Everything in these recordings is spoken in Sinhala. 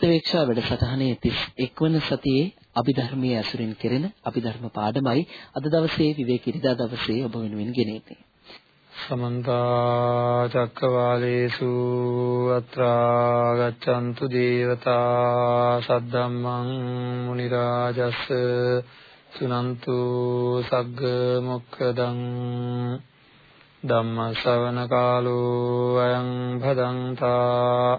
ප්‍රතිවේක්ෂා වැඩසටහනේ 31 වන සතියේ අභිධර්මයේ ඇසුරින් කෙරෙන අභිධර්ම පාඩමයි අද දවසේ විවේක ඉරිදා දවසේ ඔබ වෙනුවෙන් ගෙනෙන්නේ. සමන්ත චක්කවාලේසු අත්‍රා ගච්ඡන්තු දේවතා සද්දම්මං මුනි රාජස් සුනන්තු සග්ග මොක්ඛදං ධම්ම ශ්‍රවණ කාලෝ අයං භදංතා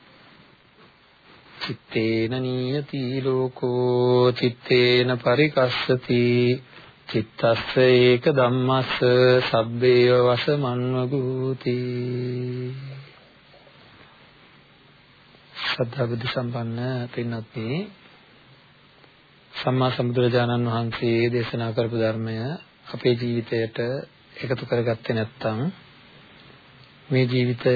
චිත්තේන නියති ලෝකෝ චිත්තේන පරිකස්සති. චිත්තස්ස ඒක ධම්මස්ස සබ්බේව වසමන්වගූති. සද්ධා බුද්ධ සම්පන්න පින්වත්නි සම්මා සම්බුදුරජාණන් වහන්සේ දේශනා කරපු ධර්මය අපේ ජීවිතයට එකතු කරගත්තේ නැත්නම් මේ ජීවිතය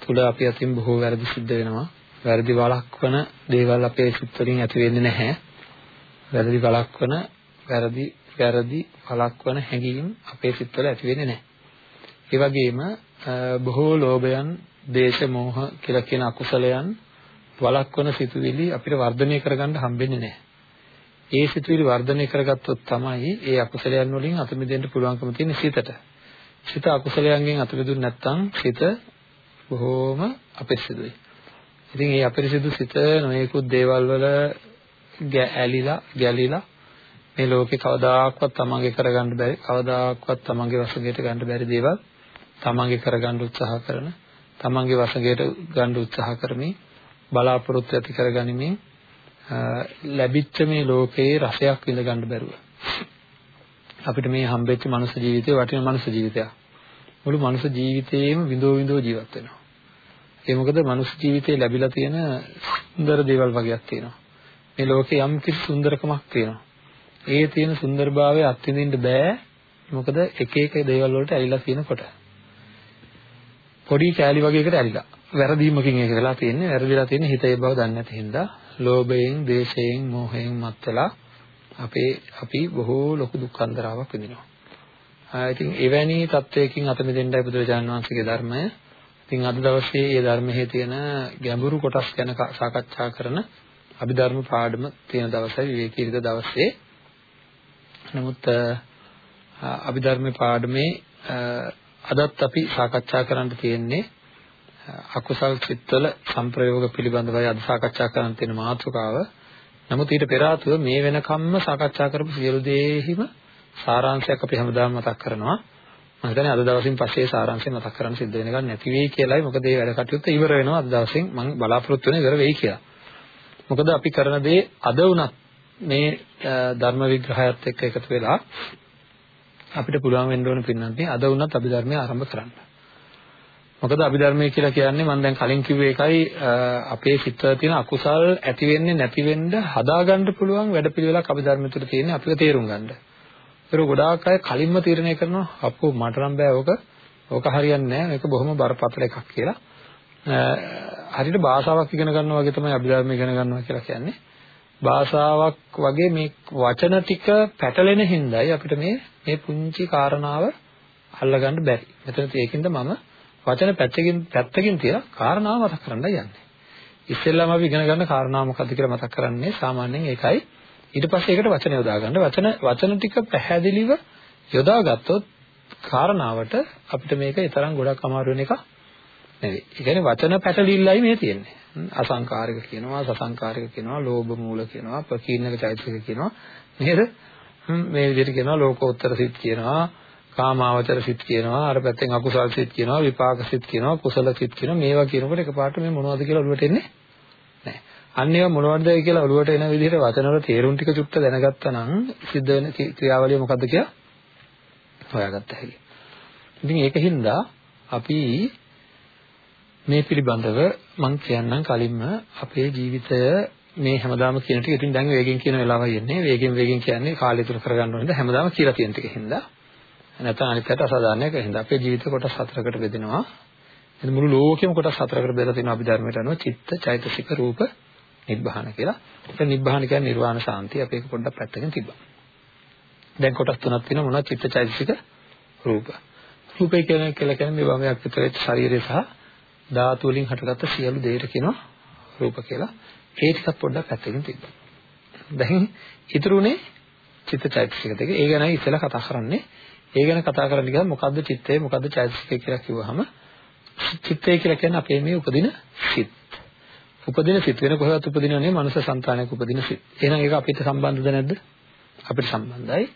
තුල අපි අතින් බොහෝ වැරදි සිද්ධ වෙනවා. වැරදි වළක්වන දේවල් අපේ සිත් වලින් ඇති වෙන්නේ නැහැ. වැරදි වළක්වන වැරදි වැරදි වළක්වන හැඟීම් අපේ සිත් වල ඇති වෙන්නේ නැහැ. ඒ වගේම බොහෝ ලෝභයන්, දේශ, මෝහ කියලා කියන අකුසලයන් වළක්වන සිතුවිලි අපිට වර්ධනය කරගන්න හම්බෙන්නේ නැහැ. ඒ සිතුවිලි වර්ධනය කරගත්තොත් තමයි ඒ අකුසලයන් වලින් අත මිදෙන්න පුළුවන්කම තියෙන සිතට. සිත අකුසලයන්ගෙන් අත මිදුනේ නැත්නම් සිත බොහෝම අපිරිසිදුයි. ඉතින් මේ අපිරිසිදු සිත නොයෙකුත් දේවල් වල ඇලිලා ගැලිලා මේ ලෝකේ කවදාකවත් තමන්ගේ කරගන්න බැරි කවදාකවත් තමන්ගේ වශයෙන් ගන්න බැරි දේවල් තමන්ගේ කරගන්න උත්සාහ කරන තමන්ගේ වශයෙන් ගන්න උත්සාහ කරමින් බලාපොරොත්තු ඇති කරගනිමින් ලැබිච්ච මේ ලෝකයේ රසයක් විඳ ගන්න බැරුව. අපිට මේ හම්බෙච්ච මනුස්ස ජීවිතේ වටින මනුස්ස ජීවිතයක්. මුළු මනුස්ස ජීවිතේම විඳෝ විඳෝ ජීවත් වෙනවා. ඒ මොකද මනුස්ස ජීවිතේ ලැබිලා තියෙන සුන්දර දේවල් වගේක් තියෙනවා. මේ ලෝකේ යම් කිසි සුන්දරකමක් තියෙනවා. ඒ තියෙන සුන්දරභාවය අත්විඳින්න බෑ. මොකද එක එක දේවල් වලට ඇලිලා තියෙනකොට. පොඩි කෑලි වගේකට ඇලිලා. වැරදීමකින් ඒක වෙලා තියෙන්නේ. වැරදිලා තියෙන්නේ හිතේ බව දන්නේ නැති හින්දා ලෝභයෙන්, ද්වේෂයෙන්, මෝහයෙන් මත් වෙලා අපේ අපි බොහෝ ලොකු දුක් අන්දරාවක් විඳිනවා. ඉතින් එවැනි තත්වයකින් අත මිදෙන්නයි බුදුරජාණන් වහන්සේගේ ධර්මය ඉතින් අද දවසේ මේ ධර්මයේ තියෙන ගැඹුරු කොටස් ගැන සාකච්ඡා කරන අභිධර්ම පාඩම තියෙන දවසයි විවේකීරිත දවසේ. නමුත් අභිධර්ම පාඩමේ අදත් අපි සාකච්ඡා කරන්න තියෙන්නේ අකුසල් චිත්තවල සංප්‍රයෝග පිළිබඳවයි අද සාකච්ඡා කරන්න තියෙන මාතෘකාව. නමුත් ඊට පෙර ආතුව මේ වෙනකම්ම සාකච්ඡා කරපු සියලු දේහිම සාරාංශයක් අපි හැමදාම මතක් කරනවා. මම හිතන්නේ අද දවසින් පස්සේ සාරාංශය මතක් කරන්න සිද්ධ වෙන එකක් නැති වෙයි කියලායි මොකද මේ වැඩ කටයුත්ත ඉවර වෙනවා අද දවසින් මම බලාපොරොත්තු වෙන ඉවර වෙයි කියලා. මොකද අපි කරන දේ අද වුණත් මේ ධර්ම විග්‍රහයත් එක්ක එකතු වෙලා අපිට පුළුවන් වෙන්න ඕන පින්නන්ටි අද වුණත් අභිධර්මය ආරම්භ කරන්න. මොකද අභිධර්මය කියලා කියන්නේ මම දැන් කලින් කිව්ව එකයි අපේ සිතේ තියෙන අකුසල් ඇති වෙන්නේ නැති වෙන්න හදාගන්න පුළුවන් වැඩපිළිවෙලක් අභිධර්මය තුළ තියෙන්නේ අපිට තේරුම් ගන්න. ඒක ගොඩාක් අය කලින්ම තීරණය කරනවා අපෝ මට නම් බෑ ඕක ඕක හරියන්නේ නැහැ මේක බොහොම බරපතල එකක් කියලා. හරියට භාෂාවක් ඉගෙන ගන්නවා වගේ තමයි අභිධර්ම ඉගෙන ගන්නවා කියලා කියන්නේ. භාෂාවක් වගේ මේ වචන ටික පැටලෙන හින්දායි අපිට මේ මේ පුංචි කාරණාව අල්ලගන්න බැරි. මෙතන ඒකින්ද මම වචන පැත්තකින් පැත්තකින් තියලා කාරණාව මතක් කරන්නයි යන්නේ. ඉස්සෙල්ලාම අපි ඉගෙන ගන්න කාරණාව මොකක්ද කියලා මතක් කරන්නේ සාමාන්‍යයෙන් ඒකයි ඊට පස්සේ ඒකට වචන යොදා ගන්න. වචන වචන ටික පැහැදිලිව යොදාගත්තොත් කාරණාවට අපිට මේක ඊතරම් ගොඩක් අමාරු වෙන එක නෙවෙයි. ඒ කියන්නේ වචන පැටලිල්ලයි මේ තියෙන්නේ. අසංකාරික කියනවා, සසංකාරික කියනවා, ලෝභ මූල කියනවා, ප්‍රකීර්ණක චෛතසික කියනවා. නේද? මේ විදිහට කියනවා ලෝකෝත්තර සිත් කියනවා, කාමාවචර සිත් කියනවා, අර පැත්තෙන් අකුසල් සිත් කියනවා, විපාක සිත් කියනවා, කුසල සිත් කියනවා. මේවා කියනකොට එකපාරට මේ මොනවද කියලා ඔළුවට එන්නේ නැහැ. අන්න ඒවා මොනවද කියලා ඔළුවට එන විදිහට වචනවල තේරුම් ටික චුට්ට දැනගත්තා නම් සිද්ධ වෙන ක්‍රියාවලිය මොකද්ද කියලා හොයාගත්ත හැකි. ඉතින් ඒකින්ද අපි මේ පිළිබඳව මම කියන්නම් කලින්ම අපේ ජීවිතය මේ හැමදාම කියන ටික ඉතින් දැන් වේගෙන් කියන වෙලාවයි එන්නේ. වේගෙන් වේගෙන් කියන්නේ කාලය තුර කරගන්න ඕනද හැමදාම කියලා තියෙන ටික හින්දා. නැත්නම් අනිත් පැත්ත අසාධාරණයක් හින්දා අපේ ජීවිත කොටස් හතරකට බෙදෙනවා. එතන මුළු ලෝකෙම කොටස් හතරකට බෙදලා තියෙනවා අභිධර්මයට අනුව චිත්ත, චෛතසික, රූප, නිබ්බාන කියලා. ඒක නිබ්බාන කියන්නේ නිර්වාණ සාන්තිය. අපි ඒක පොඩ්ඩක් පැත්තකින් තිබ්බා. දැන් කොටස් තුනක් තියෙනවා මොනවද? චිත්ත, චෛතසික, රූප. රූපය කියන කියලා කියන්නේ මේ වමයක් විතර වෙච්ච ශරීරය සහ ධාතු වලින් හටගත්ත සියලු දේට කියනවා රූප කියලා. ඒ ටිකත් පොඩ්ඩක් පැත්තකින් තිබ්බා. දැන් ඉතුරුනේ චිත්තචෛතසික දෙක. ඒ ගැනයි ඉස්සෙල්ලා කතා කරන්නේ. ඒ ගැන කතා කරන්න ගියාම මොකද්ද චිත්තය මොකද්ද චෛතසිකය කියලා කිව්වහම චිත්තය කියලා කියන්නේ අපේ මේ උපදින සිත්. උපදින සිත් වෙන කොහෙවත් උපදිනව නෙවෙයි මනුෂ්‍ය సంతානයක උපදින සිත්. එහෙනම් ඒක අපිට සම්බන්ධද නැද්ද? අපිට සම්බන්ධයි.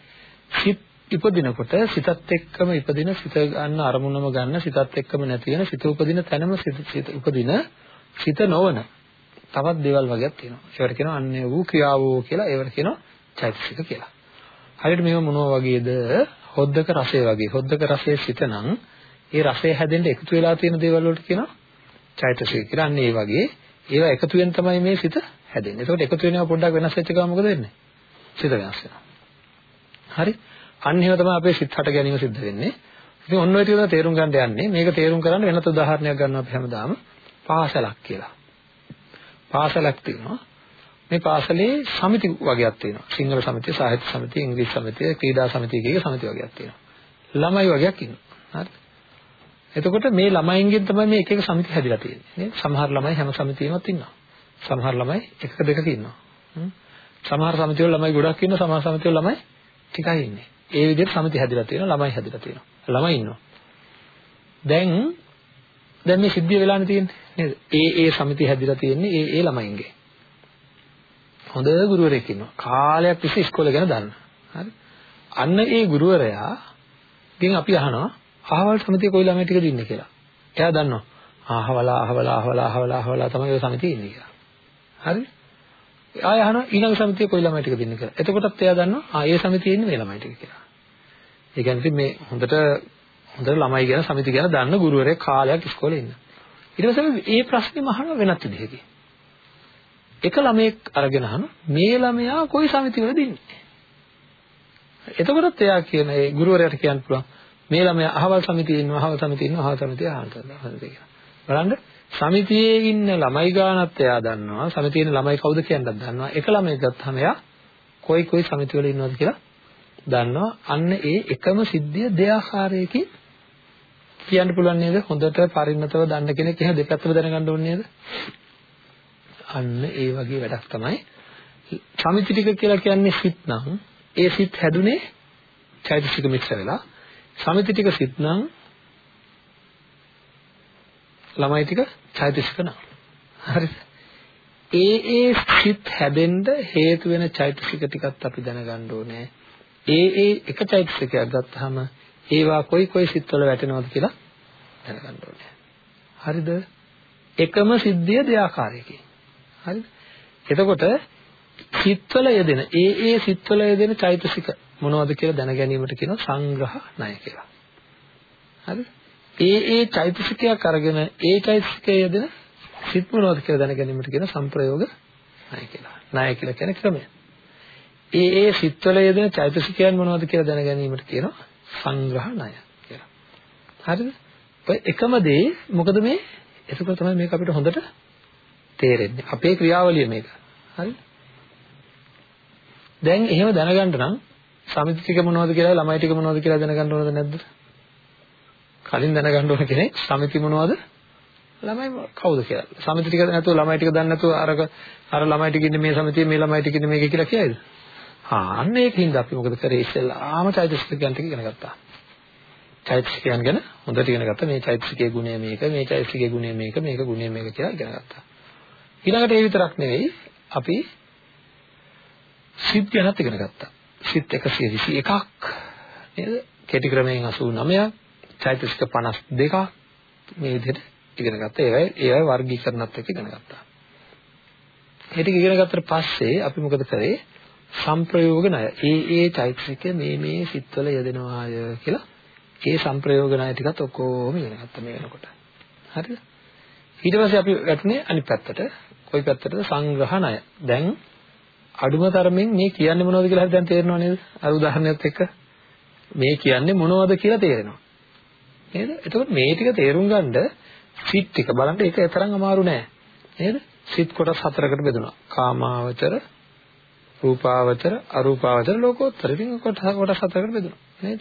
සිත් ඉපදිනකොට සිතත් එක්කම ඉපදින සිත ගන්න අරමුණම ගන්න සිතත් එක්කම නැති වෙන සිත උපදින තැනම සිත උපදින සිත නොවන තවත් දේවල් වගේක් තියෙනවා. ඒවට කියනවා අන්‍ය වූ ක්‍රියාවෝ කියලා ඒවට කියනවා චෛතසික කියලා. හරියට මේව මොනවා වගේද? හොද්දක රසය වගේ. හොද්දක රසයේ සිත නම් ඒ රසය හැදෙන්න එකතු වෙලා තියෙන දේවල් වලට කියනවා චෛතසික කියලා. අන්න ඒ වගේ ඒවා එකතු වෙන තමයි මේ සිත හැදෙන්නේ. ඒකට එකතු වෙනවා පොඩ්ඩක් වෙනස් වෙච්ච ගමන් මොකද වෙන්නේ? සිත වෙනස් වෙනවා. හරි? අන්න ඒව තමයි අපේ සිත් හට ගැනීම සිද්ධ වෙන්නේ. ඉතින් ඔන්න ඔය ටික තේරුම් ගන්න යන්නේ. මේක තේරුම් කරන්න වෙනත් උදාහරණයක් ගන්නවා අපි හැමදාම. පාසලක් කියලා. පාසලක් තියෙනවා. මේ පාසලේ සමිති වගේක් තියෙනවා. සිංහල සමිතිය, සාහිත්‍ය සමිතිය, ඉංග්‍රීසි සමිතිය, ක්‍රීඩා සමිතිය කියන සමිති වගේක් තියෙනවා. ළමයි වගේක් ඉන්නවා. හරි. එතකොට මේ ළමයින්ගෙන් තමයි මේ එක එක සමිති හැදිලා තියෙන්නේ. නේද? සමහර ළමයි හැම සමිතියෙමත් ඉන්නවා. සමහර ළමයි එකක දෙකක ඉන්නවා. සමහර සමිතිවල ළමයි ගොඩක් ඉන්නවා, සමහර සමිතිවල ළමයි ටිකයි ඉන්නේ. ඒ විදිහට සමිති හැදිලා තියෙනවා, ළමයි හැදිලා තියෙනවා. ළමයි ඉන්නවා. දැන් දැන් මේ සිද්ධිය වෙලානේ තියෙන්නේ. නේද? ඒ ඒ සමිති හැදිලා තියෙන්නේ ඒ ඒ ළමයින්ගේ. හොඳ ගුරුවරයෙක් ඉන්නවා. කාලයක් තිස්සේ ඉස්කෝලේ ගැන දන්න. හරි. අන්න ඒ ගුරුවරයා ගෙන් අපි අහනවා අහවල් සමිතිය කොයි ළමයි ටිකද ඉන්නේ කියලා. එයා දන්නවා. අහවලා අහවලා අහවලා අහවලා අහවලා තමයි ඔය සමිතිය ඉන්නේ කියලා. හරි? ආය අහනවා ඊළඟ සමිතිය කොයි ළමයි ටිකද ඉන්නේ කියලා. එතකොටත් එයා දන්නවා ආ ඒ සමිතියේ ඉන්නේ මේ ළමයි ටික කියලා. ඒ කියන්නේ මේ හොඳට හොඳට ළමයි ගැන සමිති ගැන දන්න ගුරුවරයෙක් කාලයක් ඉස්කෝලේ ඉන්න. ඊට පස්සේ මේ ප්‍රශ්නේම අහනවා වෙනත් විදිහකින්. එක ළමයෙක් අරගෙන අහන මේ ළමයා කොයි සමිතියවලද ඉන්නේ? එතකොටත් එයා කියන ඒ ගුරුවරයාට කියන්න පුළුවන් මේ ළමයා අහවල් සමිතියේ ඉන්නවා අහවල් සමිතියේ ඉන්නවා අහවල් සමිතියේ අහවල් කියලා. බලන්න සමිතියේ ඉන්න ළමයි ගානත් එයා දන්නවා සමිතියේ ඉන්න ළමයි කවුද කියන්නත් දන්නවා. එක ළමයෙක් ගත්තාම එයා කොයි කොයි සමිතිවල ඉන්නවද කියලා දන්නවා. අන්න ඒ එකම සිද්ධිය දෙආකාරයකින් කියන්න පුළුවන් නේද? හොඳට පරිණතව දන්න කෙනෙක් එහෙනම් දෙපැත්තම දැනගන්න ඕනේ නේද? අන්න ඒ වගේ වැඩක් තමයි. සමිති ටික කියලා කියන්නේ සිත් නම් ඒ සිත් හැදුනේ චෛතසික මිශ්‍ර වෙලා. සමිති ටික සිත් නම් ළමයි ටික චෛතසික නම් හරිද ඒ ඒ සිත් හැදෙන්න හේතු වෙන චෛතසික ටිකත් අපි දැනගන්න ඕනේ. ඒ ඒ එක චෛතසිකයක් ගත්තාම ඒවා කොයි කොයි සිත්වල වැටෙනවද කියලා දැනගන්න ඕනේ. හරිද? එකම සිද්ධිය දෙආකාරයකින්. හරිද? එතකොට සිත්වල යෙදෙන ඒ ඒ සිත්වල යෙදෙන චෛතසික මොනවද කියලා දැන ගැනීමට කියනවා සංග්‍රහ ණය කියලා හරිද ඒ ඒ චෛතසිකයක් අරගෙන ඒ චෛතසිකයේ යෙදෙන සිත් මොනවද කියලා දැන ගැනීමට කියන සංප්‍රයෝග ණය කියලා. ණය කියලා කියන්නේ ක්‍රමය. ඒ ඒ සිත්වල යෙදෙන චෛතසිකයන් මොනවද කියලා දැන ගැනීමට කියනවා සංග්‍රහ ණය කියලා. හරිද? ඔය එකම දේ මොකද මේ? එතකොට තමයි මේක අපිට හොඳට තේරෙන්නේ. අපේ ක්‍රියාවලිය මේක. හරි? දැන් එහෙම දැනගන්න නම් සමිති ටික මොනවද කියලා ළමයි ටික මොනවද කියලා දැනගන්න ඕනද නැද්ද? කලින් දැනගන්න ඕන කෙනෙක් සමිති මොනවද? ළමයි කවුද කියලා. සමිති ටික නැතුව ළමයි ටික දන්නේ නැතුව අරක අර ළමයි ටික ඉන්නේ මේ සමිතියේ මේ ළමයි ටික ඉන්නේ මේකේ කියලා කියයිද? ආ අන්න ඒකින්ද අපි මොකද කරේ ඉස්සෙල්ලාම චෛතසිකයන් ටික ඉගෙන ගත්තා. චෛතසිකයන් ගැන හොඳට ඉගෙන ගත්තා. මේ චෛතසිකයේ ගුණය මේක, මේ චෛතසිකයේ ගුණය මේක, මේක ගුණය මේක කියලා ඉගෙන ගත්තා. ඊළඟට ඒ විතරක් නෙවෙයි අපි සිත් ගැනත් ඉගෙන ගත්තා. සිත් 121ක් නේද? කෙටි ක්‍රමයෙන් 89ක් චෛතසික 52ක් මේ විදිහට ඉගෙන ගත්තා. ඒවයි ඒවයි වර්ගීකරණත් එක්ක ඉගෙන ගත්තා. ඒ ටික ඉගෙන ගත්තට පස්සේ අපි මොකද කරේ? සංප්‍රයෝග ණය. ඒ ඒ චෛතසික මේ මේ සිත්වල යෙදෙනවාය කියලා ඒ සංප්‍රයෝග ණය ටිකත් ඔක්කොම ඉගෙන ගත්තා මේ වෙනකොට. හරිද? ඊට පස්සේ අපි වැටුනේ අනිත් පැත්තට. කොයි පැත්තටද සංග්‍රහණය. දැන් අඩුම තරමින් මේ කියන්නේ මොනවද කියලා හරි දැන් තේරෙනව නේද? අර උදාහරණයත් එක්ක මේ කියන්නේ මොනවද කියලා තේරෙනවා. නේද? එතකොට මේ ටික තේරුම් ගන්න සිත් ටික බලන්න ඒක තරම් අමාරු නෑ. නේද? සිත් කොටස් හතරකට බෙදුණා. කාමාවචර, රූපාවචර, අරූපාවචර, ලෝකෝත්තර. ඉතින් කොටස් කොටස් හතරකට බෙදුණා. නේද?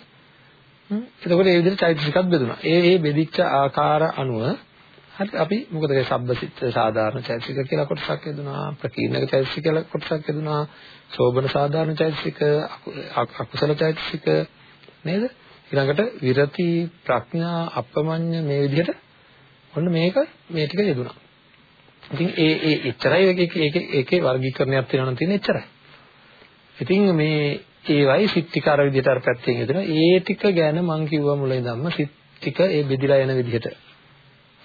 හ්ම්. එතකොට ඒ විදිහට චෛතසිකත් බෙදුණා. ඒ ඒ බෙදිච්ච ආකාර අනුව හරි අපි මොකද ඒ සබ්බසිත සාධාරණ චෛතසික කියලා කොටසක් යදුනා ප්‍රකීර්ණක චෛතසික කියලා කොටසක් යදුනා සෝබන සාධාරණ චෛතසික අකුසල චෛතසික නේද? ඊළඟට විරති ප්‍රඥා අපමඤ්ඤ මේ විදිහට ඔන්න මේක මේ ටික යදුනා. ඉතින් ඒ ඒ එච්චරයි ඒකේ ඒකේ ඒකේ වර්ගීකරණයක් තියෙනවා නම් තියෙන එච්චරයි. ඉතින් මේ ඒවයි සිත් ටික අර විදිහට අර පැත්තෙන් යදුනා. ඒ ටික ගැන මම කිව්වා මුලින් ධම්ම සිත් ටික ඒ බෙදිලා යන විදිහට.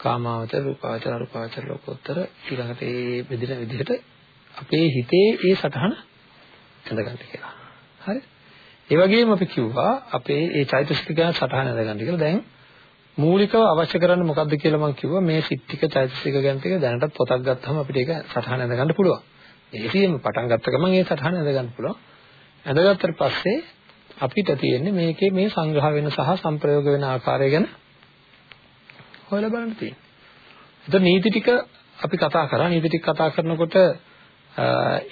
කාමාවචර රූපාවචර අරූපාවචර ලෝකෝත්තර ඊළඟට ඒ බෙදෙන විදිහට අපේ හිතේ ඒ සටහන ඇඳගන්න කියලා. හරි? ඒ වගේම අපි කිව්වා අපේ ඒ චෛතසික ගැන සටහන ඇඳගන්න කියලා. දැන් මූලිකව අවශ්‍ය කරන්නේ මොකක්ද කියලා මම කිව්වා මේ සිත් ටික චෛතසික ගැන ටික දැනටත් පොතක් ගත්තාම අපිට ඒක සටහන ඇඳගන්න පුළුවන්. ඒකෙම පටන් ගත්ත ගමන් ඒ සටහන ඇඳගන්න පුළුවන්. ඇඳගත්තට පස්සේ අපිට තියෙන්නේ මේකේ මේ සංග්‍රහ වෙන සහ සංප්‍රයෝග වෙන ආකාරය ගැන හොයලා බලන්න තියෙනවා. එතකොට නීති ටික අපි කතා කරා නීති ටික කතා කරනකොට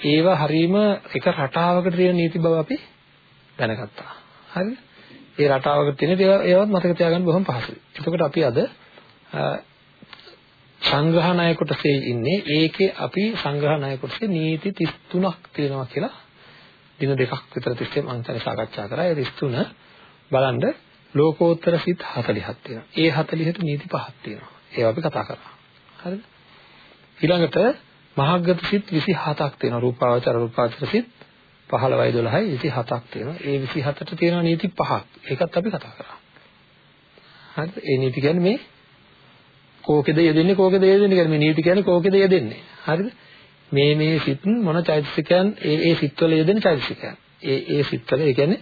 ඒවා හරීම එක රටාවකට තියෙන නීති බව අපි දැනගත්තා. හරිද? ඒ රටාවකට තියෙන ඒවාත් මතක තියාගන්න බොහොම පහසුයි. එතකොට අපි අද සංග්‍රහණය කොටසේ ඉන්නේ ඒකේ අපි සංග්‍රහණය කොටසේ නීති 33ක් තියෙනවා කියලා දින දෙකක් විතර තිස්සේ මම හිතන්නේ සාකච්ඡා කරා. ඒ 33 බලන්න ලෝකෝත්තර සිත් 40ක් තියෙනවා. ඒ 40ට නීති පහක් තියෙනවා. ඒවා අපි කතා කරා. හරිද? ඊළඟට මහග්ගත සිත් 27ක් තියෙනවා. රූපාවචර රූපාවචර සිත් 15යි 12යි 27ක් තියෙනවා. ඒ 27ට තියෙනවා නීති පහක්. ඒකත් අපි කතා කරා. හරිද? ඒ නීති කියන්නේ මේ කෝකෙද යෙදෙන්නේ කෝකෙද යෙදෙන්නේ කියන්නේ මේ නීති කියන්නේ කෝකෙද යෙදෙන්නේ. හරිද? මේ මේ සිත් මොන චෛතසිකයන් ඒ ඒ සිත්වල යෙදෙන චෛතසිකයන්. ඒ ඒ සිත්වල ඒ කියන්නේ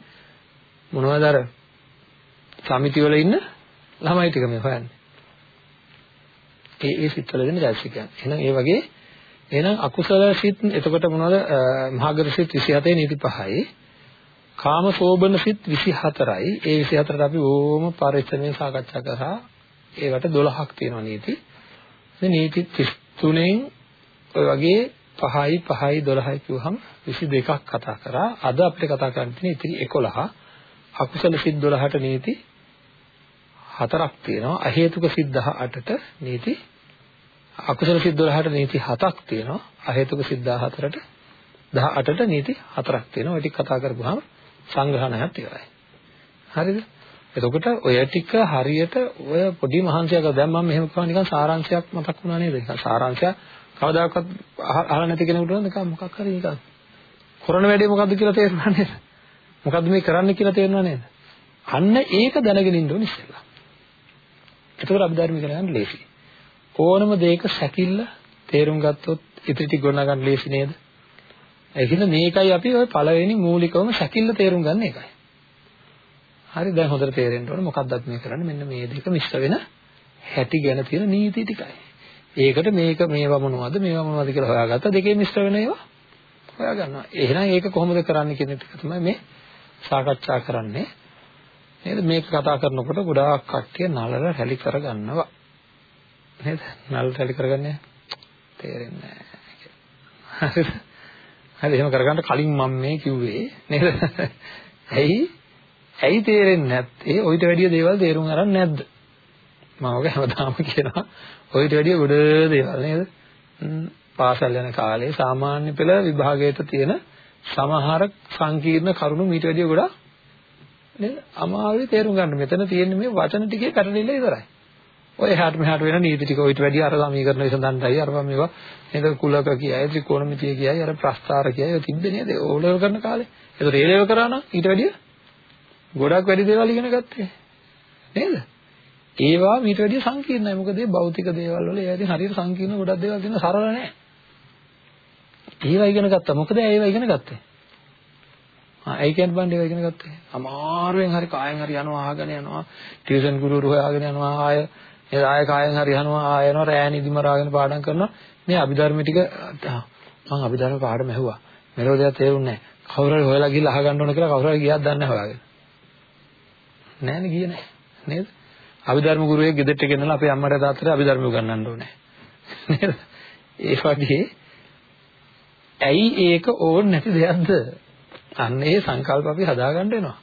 මොනවද අර සමිති වල ඉන්න ළමයි ටික මේ හොයන්නේ. ඒ ඒ සිත්වල දෙන චෛතසිකයන්. එහෙනම් ඒ වගේ එහෙනම් අකුසල සිත් එතකොට මොනවද මහාගර සිත් 27 නීති 5යි. කාම සෝබන සිත් 24යි. ඒ 24ට අපි ඕම පරිස්සමෙන් සාකච්ඡා කරා. ඒවට 12ක් තියෙනවා නීති. මේ නීති 33න් ඔය වගේ 5යි 5යි 12යි කිව්වහම 22ක් කතා කරා. අද අපිට කතා කරන්න තියෙන්නේ ඉතින් 11. අකුසල සිත් 12ට නීති හතරක් තියෙනවා. අහේතුක සිත් 18ට නීති අකුසල සිත් 12ට නීති 7ක් තියෙනවා. අහේතුක සිත් 14ට 18ට නීති 4ක් තියෙනවා. ඔය ටික කතා කරපුවාම සංග්‍රහණයක් ඉවරයි. හරිද? එතකොට ඔය ටික හරියට ඔය පොඩි මහන්සියක් දැන් මම මෙහෙම කියනවා නිකන් සාරාංශයක් මතක් වුණා නේද? නිකන් සාරාංශයක් කවදාකවත් අහලා නැති කෙනෙකුට නම් නිකන් මොකක් හරි නිකන් කරන වැඩේ මොකද්ද කියලා තේරුණා නේද? මොකද්ද මේ කරන්න කියලා තේරුණා නේද? අන්න ඒක දැනගෙන ඉන්න ඕනේ ඉස්සෙල්ලා. එතකොට අභිධර්ම ඉගෙන ගන්න ලේසි. ඕනම දෙයක සැකිල්ල තේරුම් ගත්තොත් ඉතිරි ටික ගොඩනගා ගන්න ලේසි නේද? ඒකින්ද මේකයි අපි ওই පළවෙනි මූලිකවම සැකිල්ල තේරුම් ගන්න එකයි. හරි දැන් හොඳට තේරෙන්න ඕනේ මොකක්ද අපි මේ කරන්නේ මෙන්න මේ දෙක මිශ්‍ර වෙන හැටි ගැන තියෙන නීති ටිකයි. ඒකට මේක මේවා මොනවද මේවා මොනවද කියලා හොයාගත්තා දෙකේ මිශ්‍ර වෙන ඒවා හොයාගන්නවා. එහෙනම් ඒක කොහොමද කරන්නේ කියන එක තමයි මේ සාකච්ඡා කරන්නේ. නේද? මේක කතා කරනකොට ගොඩාක් කට්ටිය නලල රැලි කරගන්නවා. නේද? නලල රැලි කරගන්නේ තේරෙන්නේ නැහැ. හරි එහෙම කරගන්න කලින් මම මේ කිව්වේ නේද? ඇයි? ඇයි තේරෙන්නේ නැත්තේ? ඔయిత වැඩිය දේවල් තේරුම් අරන් නැද්ද? මම ඔක හැමදාම කියනවා ඔయిత වැඩිය ගොඩ දේවල් නේද? පාසල් යන කාලේ සාමාන්‍ය පෙළ විභාගයට තියෙන සමහර සංකීර්ණ කරුණු මීට වැඩිය ගොඩක් නේද? අමාරුයි තේරුම් ගන්න. මෙතන තියෙන්නේ මේ වචන ටිකේ පැටලිල්ල ඉවරයි. ඔය එහාට මෙහාට වෙන නීති ටික ඔයිට වැඩි අර සමීකරණ විසඳන්නයි අර මේවා නේද කුලක කියයි ත්‍රිකෝණමිතිය කියයි අර ප්‍රස්තාර කියයි ඔය තිබ්බේ නේද ඕලෙවල් කරන කාලේ. ඒතර ඒ ලෙවල් කරා නම් ඊට වැඩිය ගොඩක් වැඩි දේවල් ඉගෙන ගත්තේ. නේද? ඒවා ඊට වැඩිය සංකීර්ණයි. මොකද ඒ භෞතික දේවල් වල ඒවා ඉතින් හරියට සංකීර්ණ ගොඩක් දේවල් තියෙන සරල නෑ. ඒවා ඉගෙන ගත්තා. මොකද ඒවා ඉගෙන ගත්තේ? ඇයි කියන්න බෑ ඒවා ඉගෙන ගත්තේ. අමාරුවෙන් හරි කායෙන් හරි යනවා අහගෙන යනවා. ටියුෂන් ගුරුවරු හොයාගෙන යනවා ආය නේද? ආය කායෙන් හරි අහනවා ආය යනවා රෑ නිදි මරාගෙන පාඩම් කරනවා. මේ අභිධර්ම ටික මම අභිධර්ම පාඩම ඇහුවා. මෙලෝ දෙයක් තේරුන්නේ නැහැ. කවුරු හරි හොයලා ගිහලා අහගන්න ඕන කියලා කවුරු හරි ගියත් දන්නේ නැහැ හොයාගෙන. නෑනේ ගියේ නැහැ. නේද? අභිධර්ම ගුරුවෙක් ගෙදරට ගෙනලා අපේ අම්මට තාත්තට අභිධර්ම උගන්වන්න ඕනේ. නේද? ඒ වගේ ඇයි ඒක ඕන නැති දෙයක්ද? අන්න ඒ සංකල්ප අපි හදාගන්න වෙනවා.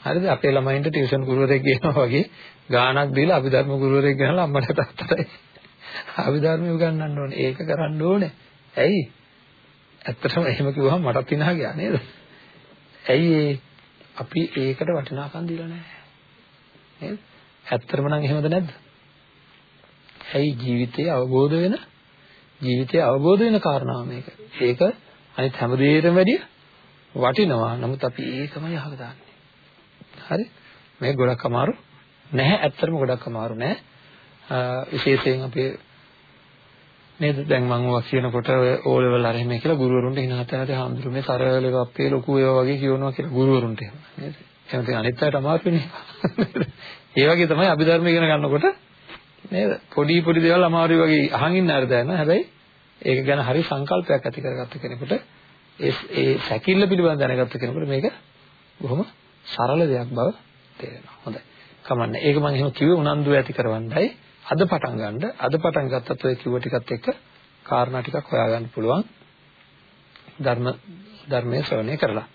හරිද? අපේ ළමයින්ට ටියුෂන් ගුරුවරයෙක් ගෙනවා වගේ ගාණක් දීලා අභිධර්ම ගුරුවරයෙක් ගෙනලා අම්මට තාත්තට අභිධර්ම උගන්වන්න ඕනේ. ඒක කරන්න ඕනේ. ඇයි? ඇත්තටම එහෙම කිව්වහම මටත් ඉනහ ගියා නේද? ඇයි අපි ඒකට වටිනාකම් දීලා නැහැ. නේද? ඇත්තටම නම් එහෙමද නැද්ද? ඇයි ජීවිතය අවබෝධ වෙන ජීවිතය අවබෝධ වෙන කාරණාව මේක. ඒක අනිත් හැම දෙයකටම වැඩිය වටිනවා. නමුත් අපි ඒකමයි අහක දාන්නේ. හරි? මේක ගොඩක් අමාරු නැහැ. ඇත්තටම ගොඩක් අමාරු නැහැ. විශේෂයෙන් අපේ නේද දැන් මම ඔවා කියනකොට ඔය ඕ ලෙවල් අර එහෙම කියලා ගුරුවරුන්ට හිනාත නැති හාමුදුරු මේ සරලව අපේ ලොකු ඒවා වගේ කියනවා කියලා ගුරුවරුන්ට එහෙම නේද එහෙනම් ඉතින් අනිත් අයට අමාරු වෙන්නේ ඒ වගේ තමයි අභිධර්ම ඉගෙන ගන්නකොට නේද පොඩි පොඩි දේවල් අමාරුයි වගේ අහන් ඉන්න අර දැන හැබැයි ඒක ගැන හරි සංකල්පයක් ඇති කරගත්ත කෙනෙකුට ඒ ඒ සැකිල්ල පිළිබඳව දැනගත්ත කෙනෙකුට මේක බොහොම සරල දෙයක් බව තේරෙනවා. හොඳයි. කමන්නේ. ඒක මම එහෙම කිව්වේ උනන්දු ඇති කරවන්නයි. අද පටන් ගන්න. අද පටන් ගත්තත් ඔය කිව්ව ටිකත් එක්ක කාරණා ටිකක් හොයාගන්න පුළුවන්. ධර්ම ධර්මයේ ශ්‍රවණය කරලා.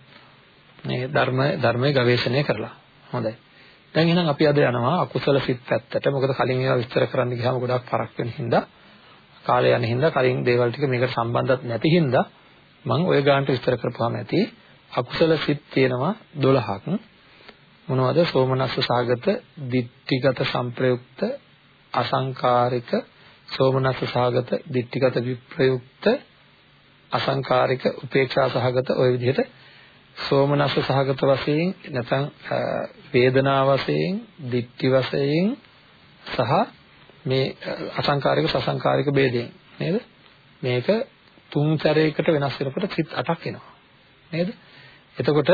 මේ ධර්ම ධර්මයේ ගවේෂණය කරලා. හොඳයි. දැන් එහෙනම් අපි අද යනවා අකුසල සිත් පැත්තට. මොකද කලින් ඒවා විස්තර කරන්න ගියාම ගොඩක් පරක් වෙන හින්දා කාලය යන හින්දා කලින් දේවල් ටික මේකට සම්බන්ධත් නැති හින්දා මම ওই ගානට විස්තර කරපුවාම ඇති අකුසල සිත් තියෙනවා 12ක් මොනවද? සෝමනස්ස සාගත ditthිගත සංප්‍රයුක්ත අසංකාරික සෝමනස්ස සාගත ditthිගත විප්‍රයුක්ත අසංකාරික උපේක්ෂා සහගත ওই විදිහට සෝමනස්ස සහගත වශයෙන් නැත්නම් වේදනා වශයෙන් ditthි වශයෙන් සහ මේ අසංකාරික සසංකාරික ભેදයෙන් නේද? මේක තුන් සැරයකට වෙනස් වෙනකොට සිත් 8ක් එනවා. නේද? එතකොට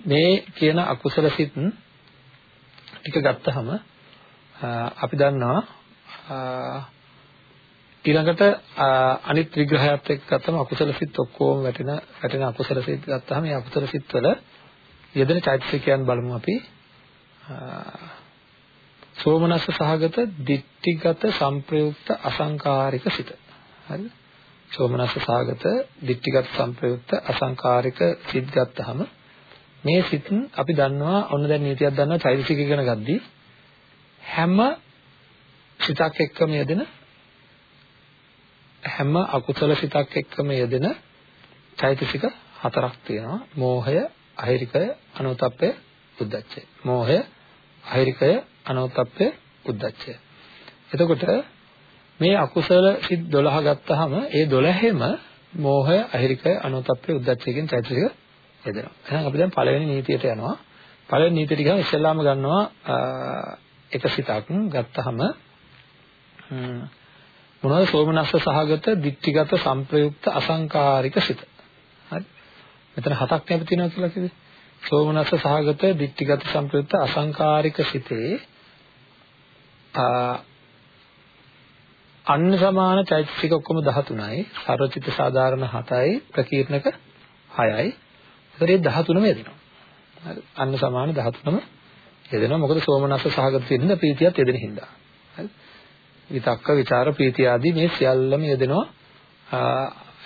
මේ කියන අකුසල සිත් ටික ගත්තහම අපි දන්නවා ඊළඟට අනිත් විග්‍රහයත් එක්ක ගත්තම අකුසල සිත් ඔක්කොම වැටෙන වැටෙන අකුසල සිත් ගත්තාම මේ අකුසල සිත් වල යෙදෙන චෛතසිකයන් බලමු අපි. සෝමනස්ස සහගත ditthිගත සංප්‍රයුක්ත අසංකාරික සිත. හරිද සෝමනස්ස සහගත ditthිගත සංප්‍රයුක්ත අසංකාරික සිත් ගත්තාම මේ සිත් අපි දන්නවා ඔන්න දැන් නීතියක් දන්නවා චෛතසික ඉගෙන ගද්දී හැම සිතක් එක්කම යෙදෙන හැම අකුසල සිතක් එක්කම යෙදෙන චෛතසික හතරක් තියෙනවා. මෝහය අහිරිකය අනුතප්පය උද්දච්චය. මෝහය අහිරිකය අනුතප්පය උද්දච්චය. එතකොට මේ අකුසල සිත් 12 ගත්තාම ඒ 12ෙම මෝහය අහිරිකය අනුතප්පය උද්දච්චය කියන චෛතසික යෙදෙනවා එහෙනම් අපි දැන් පළවෙනි නීතියට යනවා පළවෙනි නීතියට ගියාම ඉස්සෙල්ලාම ගන්නවා එක සිතක් ගත්තහම මොනවද සෝමනස්ස සහගත ditthිගත සංප්‍රයුක්ත අසංකාරික සිත. හරි. මෙතන හතක් නැප තියෙනවා කියලා කිව්වේ. සෝමනස්ස සහගත ditthිගත සංප්‍රයුක්ත අසංකාරික සිතේ අන්න සමාන චෛතසික ඔක්කොම 13යි, සර්වචිත්ත සාධාරණ 7යි, ප්‍රකීර්ණක 6යි. ඒතරේ 13ම යෙදෙනවා. හරි. අන්න සමාන 13ම යෙදෙනවා. මොකද සෝමනස්ස සහගත තියෙන ප්‍රීතියත් යෙදෙන හින්දා. හරි. විතක්ක, ਵਿਚාර, ප්‍රීතිය ආදී මේ සියල්ලම යෙදෙනවා.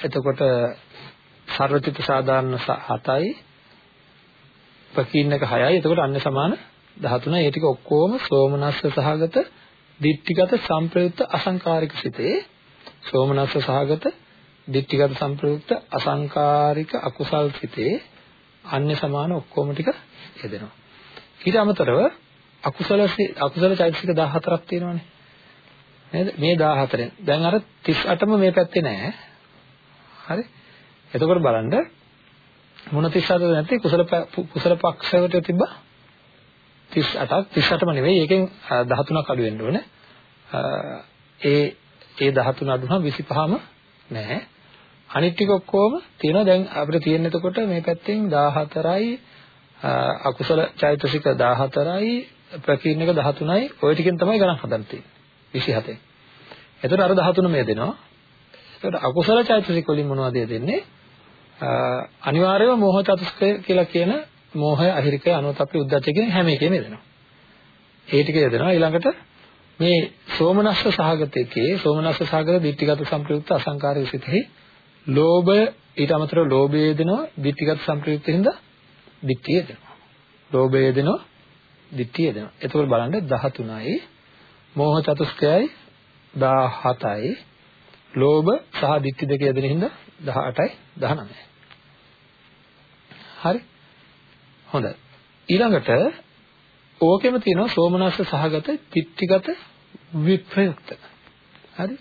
එතකොට සර්වචිත්ත සාධාරණ 7යි ප්‍රකීර්ණක 6යි. එතකොට අන්න සමාන 13. ඒ ටික ඔක්කොම සෝමනස්ස සහගත දිට්ඨිගත සංප්‍රයුක්ත අසංකාරික සිතේ සෝමනස්ස සහගත දිට්ඨිගත සංප්‍රයුක්ත අසංකාරික අකුසල් සිතේ අන්‍ය සමාන ඔක්කොම ටික යෙදෙනවා. ඊට අමතරව අකුසල අකුසල චෛතසික 14ක් තියෙනවානේ. නේද? මේ 14න්. දැන් අර 38ම මේ පැත්තේ නෑ. හරි? එතකොට බලන්න මොන 38ද නැත්තේ කුසල කුසල පක්ෂයට තිබ්බා 38ක් 38ම නෙවෙයි ඒකෙන් 13ක් අඩු වෙන්න ඕනේ. ඒ ඒ 13 අඩු වුණාම 25ම නැහැ. අනිත් ටික ඔක්කොම තියෙනවා දැන් අපිට තියෙන එතකොට මේ පැත්තෙන් 14යි අකුසල චෛතසික 14යි ප්‍රකීර්ණක 13යි ওই ටිකෙන් තමයි ගණන් හදන්න තියෙන්නේ 27. එතකොට අර 13 මේ දෙනවා. එතකොට අකුසල චෛතසික වලින් මොනවද දෙන්නේ? අනිවාර්යයෙන්ම මෝහ චතුස්කය කියලා කියන මෝහය අහිරිකය අනුතප්පි උද්දච්ච කියන හැම එකෙම දෙනවා. ඒ ටික දෙනවා ඊළඟට මේ සෝමනස්ස සහගතයේ සෝමනස්ස සහගත ditthිගත සංප්‍රයුක්ත අසංකාරික සිතෙහි ලෝභය ඊට අමතරව ලෝභය දෙනවා ditthිගත සංප්‍රයුක්තින්ද ditthිය දෙනවා. ලෝභය දෙනවා ditthිය දෙනවා. එතකොට බලන්න 13යි මෝහ චතුස්කයයි 17යි ලෝභ සහ ditthි දෙක යෙදෙන හින්දා 18යි 19යි. හරි. හොඳයි. ඊළඟට ඕකෙම තියෙනවා සෝමනස්ස සහගත ditthිගත විප්‍රයුක්ත. හරි?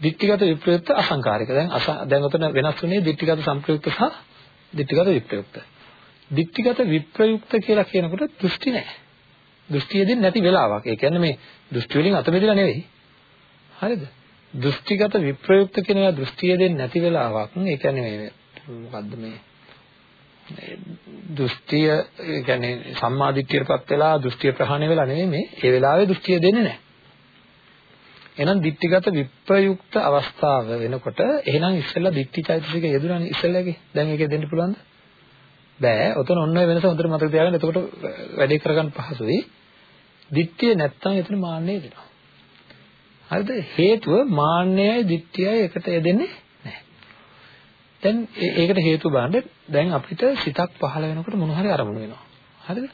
ditthිගත විප්‍රයුක්ත අසංකාරික. දැන් දැන් උතන වෙනස් වෙන්නේ ditthිගත සංප්‍රයුක්ත සහ ditthිගත විප්‍රයුක්ත. ditthිගත විප්‍රයුක්ත කියලා කියනකොට දෘෂ්ටි නැහැ. දෘෂ්ටිය දෙන්නේ නැති වෙලාවක්. ඒ කියන්නේ මේ දෘෂ්ටි වලින් අත බෙදලා නෙවෙයි. හරිද? දෘෂ්ටිගත විප්‍රයුක්ත කියන ඒවා දෘෂ්ටිය දෙන්නේ නැති වෙලාවක්. ඒ කියන්නේ මේ මොකද්ද මේ දෘෂ්ටිය කියන්නේ සම්මාදිට්ඨියටපත් වෙලා දෘෂ්ටිය ප්‍රහාණය වෙලා නෙමෙයි මේ ඒ වෙලාවේ දෘෂ්ටිය දෙන්නේ නැහැ. එහෙනම් දිට්ඨිගත විප්‍රයුක්ත අවස්ථාව වෙනකොට එහෙනම් ඉස්සෙල්ලා දිට්ඨි චෛතසික යෙදුණානේ ඉස්සෙල්ලාගේ. දැන් ඒකේ දෙන්න පුළුවන්ද? බෑ. ඔතන ඔන්න ඔය වෙනස හොඳට මතක තියාගන්න. එතකොට වැඩේ කරගන්න පහසුයි. දිට්ඨිය නැත්තම් එතන මාන්නය දෙනවා. හරිද? හේතුව මාන්නයයි දිට්ඨියයි එකට යෙදෙන්නේ දැන් ඒකට හේතු බලන්න දැන් අපිට සිතක් පහළ වෙනකොට මොන හරි අරමුණු වෙනවා. හරිද?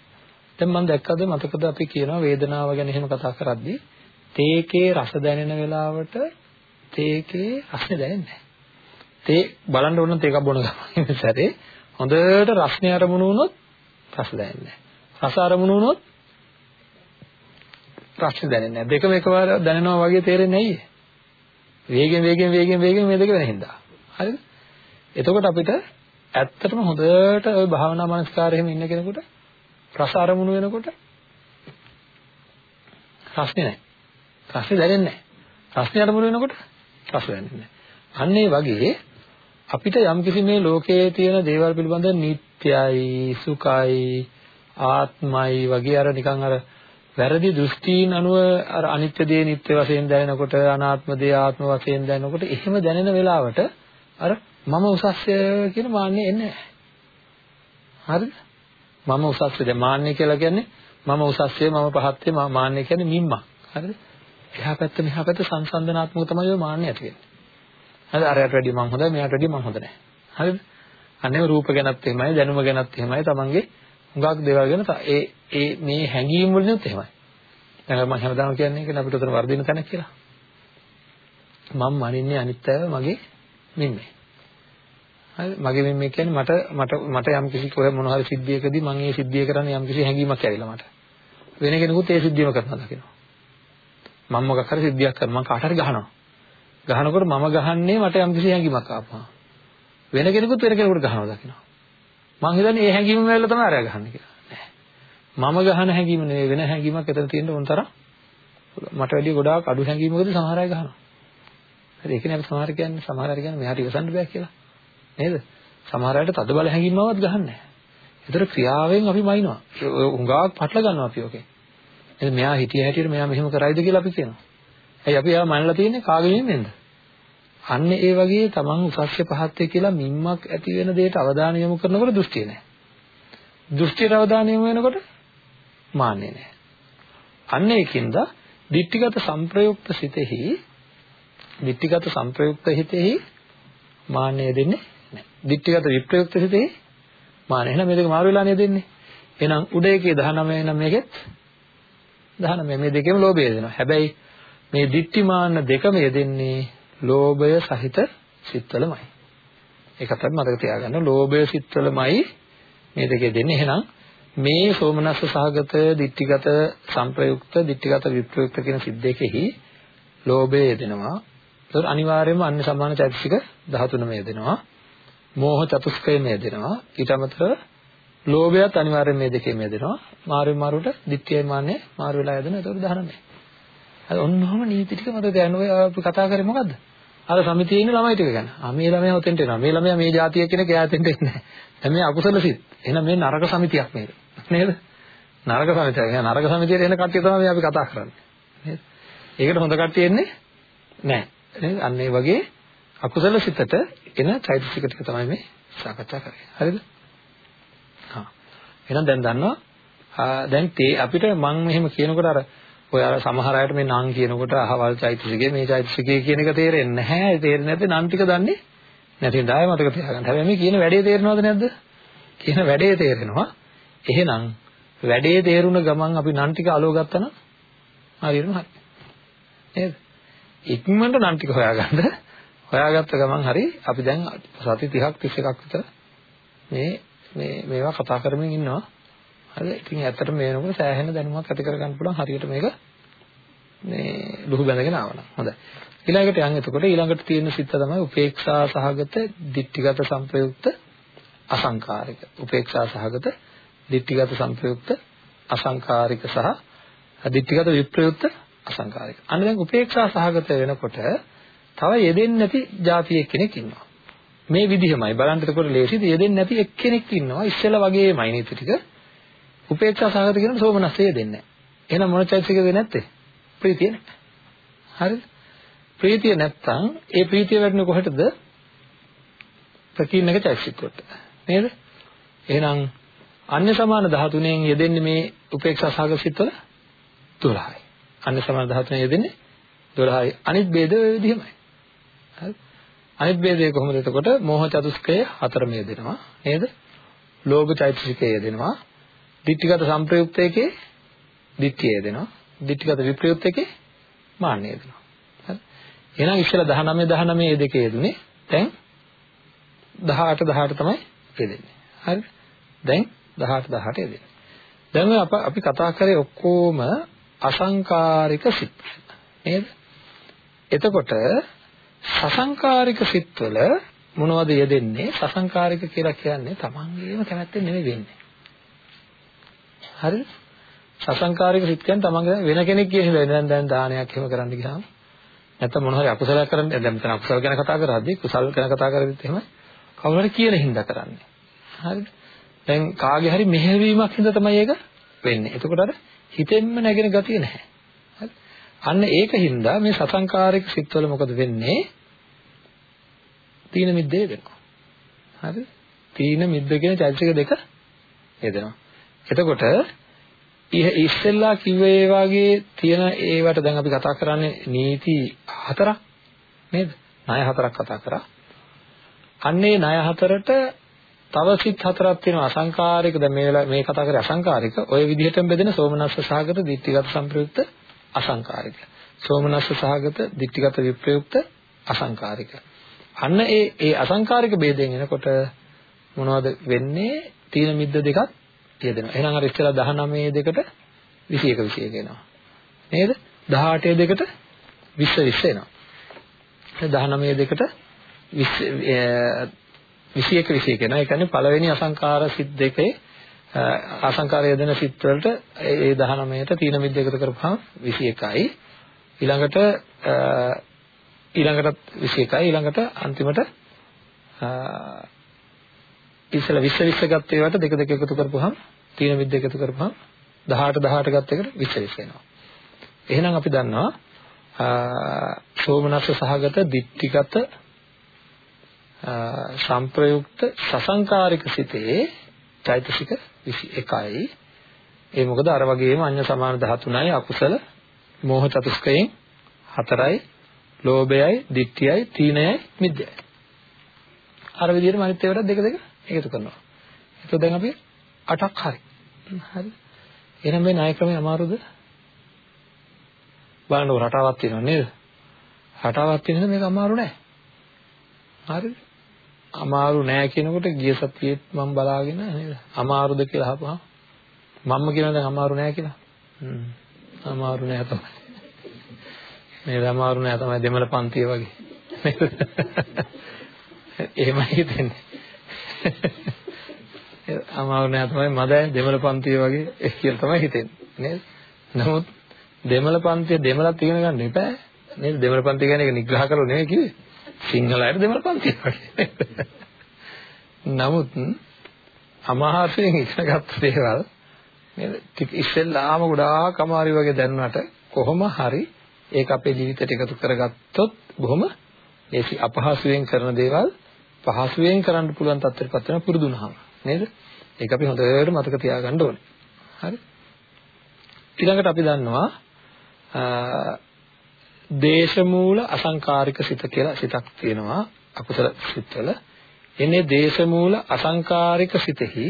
දැන් මම දැක්කද මතකද අපි කියනවා වේදනාව ගැන එහෙම කතා කරද්දී තේකේ රස දැනෙන වෙලාවට තේකේ රසනේ දැනෙන්නේ නැහැ. තේ බලන්න ඕන තේකක් බොන ගමන් සැරේ හොඳට රස්නේ අරමුණු වුණොත් රස දැනෙන්නේ නැහැ. රස අරමුණු වුණොත් රස දැනෙන්නේ නැහැ. දෙකම එකවර දැනෙනවා වගේ තේරෙන්නේ නැయ్యේ. වේගෙන් වේගෙන් වේගෙන් වේගෙන් මේ දෙක වෙන හින්දා. හරිද? එතකොට අපිට ඇත්තටම හොඳට ওই භාවනා මනස්කාරයෙම ඉන්න කෙනෙකුට රස අරමුණු වෙනකොට රස්නේ නැහැ. රස්නේ දැනෙන්නේ නැහැ. රස්නේ අරමුණු වෙනකොට රස දැනෙන්නේ නැහැ. අන්න ඒ වගේ අපිට යම්කිසි මේ ලෝකයේ තියෙන දේවල් පිළිබඳ නිට්ටයයි, සුඛයි, ආත්මයි වගේ අර නිකන් අර වැරදි දෘෂ්ටීන් අනුව අර අනිත්‍ය දේ නිට්ටය වශයෙන් දැනෙනකොට අනාත්ම දේ ආත්ම වශයෙන් දැනෙනකොට එහෙම දැනෙන වෙලාවට අර මම උසස්ය කියන මාන්නේ එන්නේ නැහැ. හරිද? මම උසස්ය දැන් මාන්නේ කියලා කියන්නේ මම උසස්ය මම පහත්ය මාන්නේ කියන්නේ මිම්මක්. හරිද? එහා පැත්ත මෙහා පැත්ත සංසන්දනාත්මක තමයි ඔය මාන්නේ ඇති වෙන්නේ. හරිද? අරයට වැඩිය මං හොඳයි මෙයාට වැඩිය මං හොඳ නැහැ. හරිද? අනේ රූප ගැනත් එහෙමයි දැනුම ගැනත් එහෙමයි තමන්ගේ හුඟක් දේවල් ගැන ඒ ඒ මේ හැඟීම් වලිනුත් එහෙමයි. දැන් මම හැමදාම කියන්නේ ඒක අපිට උතන වර්ධින තැනක් කියලා. මම මනින්නේ අනිත් අය මගේ මිම්මේ. හරි මගේ මේ මේ කියන්නේ මට මට මට යම් කිසි කොහෙ මොන හරි සිද්ධියකදී මම ඒ සිද්ධිය කරන්නේ යම් කිසි හැඟීමක් ඇවිල්ලා මට. වෙන කෙනෙකුත් ඒ සිද්ධියම කරනවා දකිනවා. මම මොකක් හරි සිද්ධියක් කරනවා මම කාට හරි ගහනවා. ගහනකොට මම ගහන්නේ මට යම් කිසි හැඟීමක් ආපහා වෙන කෙනෙකුත් වෙන කෙනෙකුට ගහනවා දකිනවා. මං හිතන්නේ ඒ හැඟීමම වෙලා තමයි අරයා ගහන්නේ කියලා. නෑ. මම ගහන හැඟීම නෙවෙයි වෙන හැඟීමක් එතන තියෙන උන් තරම් මට වැඩිය ගොඩාක් අඩු හැඟීමකදී සමහර අය ගහනවා. හරි ඒකනේ අපි සමහර කියන්නේ සමහර අය කියන්නේ මෙයාට ඉවසන්න බෑ කියලා. නේද? සමහර අයට තද බල හැඟීමවත් ගහන්නේ නැහැ. ඒතර ක්‍රියාවෙන් අපි මයින්නවා. උඟාවක් පටල ගන්නවා අපි ඔකේ. එහෙනම් මෙයා හිටිය හැටියට මෙයා මෙහෙම කරයිද කියලා අපි කියනවා. ඇයි අපි එයා මනලා තියෙන්නේ කාගේ මිම්මෙන්ද? අන්න ඒ වගේ තමන් උසස්ය පහත්ය කියලා මිම්මක් ඇති වෙන දෙයට අවධානය යොමු කරනකොට දෘෂ්ටිය නැහැ. දෘෂ්ටියට අවධානය යොමු වෙනකොට මාන්නේ නැහැ. අන්න ඒකින්ද ditthිගත සංප්‍රයුක්ත සිතෙහි ditthිගත සංප්‍රයුක්ත හිතෙහි මාන්නය දෙන්නේ දිට්ඨිගත විප්‍රයුක්ත සිතේ මාන. එහෙනම් මේ දෙක මාරු වෙලා නේද දෙන්නේ. එහෙනම් උඩ එකේ 19 නම් මේකෙත් 19 මේ දෙකේම ලෝභය දෙනවා. හැබැයි මේ දිට්ඨි මාන්න දෙකම යෙදෙන්නේ ලෝභය සහිත සිත්වලමයි. ඒකත් මතක තියාගන්න. ලෝභය සිත්වලමයි මේ දෙකේ දෙන්නේ. එහෙනම් මේ සෝමනස්ස සහගත දිට්ඨිගත සංප්‍රයුක්ත දිට්ඨිගත විප්‍රයුක්ත කියන සිත් දෙකෙහි ලෝභය යෙදෙනවා. ඒතර අනිවාර්යයෙන්ම අන්‍ය සමාන චෛතසික 13ම යෙදෙනවා. මෝහ චතුස්කයෙන් මිදෙනවා ඊට අමතරව ලෝභයත් අනිවාර්යෙන් මේ දෙකෙන් මිදෙනවා මාරු මාරුට ditthiyai මාන්නේ මාරු වෙලා යදෙන ඒතකොට ධර්මය අර ඔන්නෝම නීති ටික මතක තියාගන්න ඔය අපි කතා කරේ මොකද්ද? අර සමිතියේ ඉන්න ළමයි ටික ගැන. ආ මේ ළමයා ඔතෙන්ට එනවා. මේ ළමයා මේ જાතිය කෙනෙක් එයා ඔතෙන්ට එන්නේ නැහැ මේ අකුසල සිත්. එහෙනම් මේ නරක සමිතියක් නේද නේද? නරක සමිතිය කියන්නේ නරක සමිතියට එන කට්ටිය තමයි මේ අපි කතා කරන්නේ. නේද? ඒකට හොඳ කට්ටිය එන්නේ නැහැ නේද? අන්න ඒ වගේ අකුසල සිතට එන චෛතසික ටික තමයි මේ සාකච්ඡා කරන්නේ. හරිද? හා. එහෙනම් දැන් දන්නවා දැන් තේ අපිට මම මෙහෙම කියනකොට අර ඔය අර සමහර අයට මේ නම් කියනකොට අහවල් චෛතසිකේ මේ චෛතසිකේ කියන එක තේරෙන්නේ නැහැ. තේරෙන්නේ නැත්නම් නම් ටික දන්නේ නැති නිසා මතක තියාගන්න. හැබැයි මේ කියන වැඩේ තේරෙනවද නැද්ද? කියන වැඩේ තේරෙනවා. එහෙනම් වැඩේ තේරුණ ගමන් අපි නම් ටික අලව ගත්තා නම් හරියටම හරි. නේද? ඉක්මනට නම් ටික හොයාගන්න. හොයාගත්ත ගමන් හරි අපි දැන් සති 30ක් 31ක් විතර මේ මේ මේවා කතා කරමින් ඉන්නවා. හරිද? ඉතින් ඇත්තටම මේ වෙනකොට සෑහෙන දැනුමක් ඇති කරගන්න පුළුවන් හරියට මේක මේ ලුහු බැඳගෙන ආවනම්. හොඳයි. ඊළඟට යන් එතකොට ඊළඟට තියෙන සිත තමයි උපේක්ෂා සහගත, ditthිගත සංප්‍රයුක්ත අසංකාරික. උපේක්ෂා සහගත, ditthිගත සංප්‍රයුක්ත අසංකාරික සහ ditthිගත විප්‍රයුක්ත අසංකාරික. අන්න දැන් උපේක්ෂා සහගත වෙනකොට තව යෙදෙන්නේ නැති જાතියෙක් කෙනෙක් ඉන්නවා. මේ විදිහමයි බලන්න එතකොට ලේසිද යෙදෙන්නේ නැති එක්කෙනෙක් ඉන්නවා ඉස්සෙල්ලා වගේමයි නේද ටික උපේක්ෂා සහගත කියන සෝමනස්සේ දෙන්නේ නැහැ. එහෙනම් මොන චෛතසිකද නැත්තේ? ප්‍රීතිය නැහැ. හරිද? ප්‍රීතිය නැත්තම් ඒ ප්‍රීතිය වැඩින කොහෙටද? ප්‍රකීර්ණක චෛතසිකයට. නේද? එහෙනම් අන්‍ය සමාන 13න් යෙදෙන්නේ මේ උපේක්ෂා සහගත සිත්වල 12යි. අන්‍ය සමාන 13න් යෙදෙන්නේ 12යි. අනිත් ભેද ඔය විදිහමයි. හරි? අනිත් ભેදය කොහොමද එතකොට? මෝහ චතුස්කය හතරම යෙදෙනවා. නේද? ලෝභ චෛතසිකය යෙදෙනවා. ditthිගත සංප්‍රයුක්තයකේ ditthිය යෙදෙනවා. ditthිගත විප්‍රයුක්තයකේ මාන්නය යෙදෙනවා. හරි. එහෙනම් ඉස්සෙල්ලා 19 19 මේ දෙකේ යෙදුනේ. දැන් 18 18 තමයි යෙදෙන්නේ. හරිද? දැන් 18 18 යෙදෙන්නේ. දැන් අප අපි කතා කරේ ඔක්කොම අසංකාරික සිත්. නේද? එතකොට සසංකාරික සිත්වල මොනවද යෙදෙන්නේ? සසංකාරික කියලා කියන්නේ තමන්ගේම කැමැත්තෙන් නෙමෙයි වෙන්නේ. හරිද? සසංකාරික සිත් කියන්නේ තමන්ගේ වෙන කෙනෙක් කියන හින්දා දැන් දැන් දානයක් එහෙම කරන්න ගියාම නැත්නම් මොන හරි අකුසලයක් කරන්න දැන් මෙතන අකුසල ගැන කතා කරද්දී කුසල් ගැන කතා කරද්දිත් එහෙම කවුරු හරි කියන හින්දා කරන්නේ. හරිද? දැන් කාගේ හරි මෙහෙවීමක් හින්දා තමයි ඒක වෙන්නේ. එතකොට අර හිතෙන්ම නැගෙන ගතිය නැහැ. හරි? අන්න ඒක හින්දා මේ සසංකාරික සිත්වල මොකද වෙන්නේ? තීන මිද්දේ දෙනවා. හරිද? තීන මිද්ද කියන චෛතසික දෙක යෙදෙනවා. එතකොට ඉස්සෙල්ලා කිව්වේ ඒ වගේ තියෙන ඒවට දැන් අපි කතා කරන්නේ නීති හතරක් නේද? ණය හතරක් කතා කරා. අන්නේ ණය හතරට තව සිත් හතරක් තියෙනවා අසංකාරික දැන් මේ වෙලාව මේ කතා කරේ අසංකාරික ඔය විදිහටම බෙදෙන සෝමනස්ස සහගත ditthිගත සංප්‍රයුක්ත අසංකාරික සෝමනස්ස සහගත ditthිගත විප්‍රයුක්ත අසංකාරික අන්න ඒ ඒ අසංකාරික ભેදයෙන් එනකොට මොනවද වෙන්නේ තීන මිද්ද දෙකක් යෙදෙනවා. එහෙනම් අර ඉස්සෙල්ලා 19 දෙකට 21 21 එනවා. නේද? 18 දෙකට 20 20 එනවා. 19 දෙකට 20 21 21 එනවා. ඒ කියන්නේ පළවෙනි අසංකාර සිත් දෙකේ අසංකාර යෙදෙන සිත් වලට ඒ 19ට තීන මිද්ද එකතු කරපුවාම 21යි. ඊළඟට ඊළඟට 21යි ඊළඟට අන්තිමට ඉස්සෙල්ලා 20 20 ගත්ත ඒවාට දෙක දෙක එකතු කරපුවාම තීන මිද්ද එකතු කරපුවාම 18 18 ගත්ත එකට 20 20 එනවා. එහෙනම් අපි දන්නවා සෝමනස්ස සහගත ditthිගත සංප්‍රයුක්ත සසංකාරික සිතේ චෛතසික 21යි. ඒ මොකද අර වගේම අඤ්ඤ සමාන 13යි අකුසල මෝහ චතුස්කයෙන් 4යි ලෝභයයි ditthiyයි තීනයයි මිද්දයයි. අර විදිහට අනිත් ඒවාට දෙක දෙක එකතු කරනවා. ඒක දැන් අපි 8ක් හරි. හරි. එහෙනම් මේ ණය ක්‍රමය අමාරුද? බලන්න රටාවක් තියෙනවා නේද? රටාවක් තියෙන නිසා මේක අමාරු නෑ. හරිද? අමාරු නෑ කියනකොට ගිය සතියේත් මම බලාගෙන නේද? අමාරුද කියලා අහපුවා. මම්ම කියනවා දැන් අමාරු නෑ කියලා. හ්ම්. අමාරු නෑ තමයි. නේද අමාරු නෑ තමයි දෙමළ පන්තිය වගේ. එහෙමයි හිතෙන්නේ. අමාරු නෑ තමයි මද දෙමළ පන්තිය වගේ කියලා තමයි හිතෙන්නේ නේද? නමුත් දෙමළ පන්තිය දෙමළත් ඉගෙන ගන්න එපා. නේද? දෙමළ පන්තිය කියන්නේ නිග්‍රහ කරලා නෙවෙයි කිව්වේ. සිංහල අයට දෙමළ පන්තිය වගේ. නමුත් අමහාසයෙන් ඉගෙනගත්ත දේවල් නේද? ටික ඉස්සෙල්ලාම ගොඩාක් අමාරු වගේ දැනුණාට කොහොම හරි ඒක අපේ ජීවිතයට එකතු කරගත්තොත් බොහොම ලේසි අපහසුයෙන් කරන දේවල් පහසුවෙන් කරන්න පුළුවන් තත්ත්වයකට පත් වෙන පුරුදු වුණාම නේද? ඒක අපි හොඳට මතක තියාගන්න ඕනේ. හරි? ඊළඟට අපි දන්නවා දේශමූල අසංකාරික සිත කියලා සිතක් තියෙනවා අකුසල සිත්වල. එන්නේ දේශමූල අසංකාරික සිතෙහි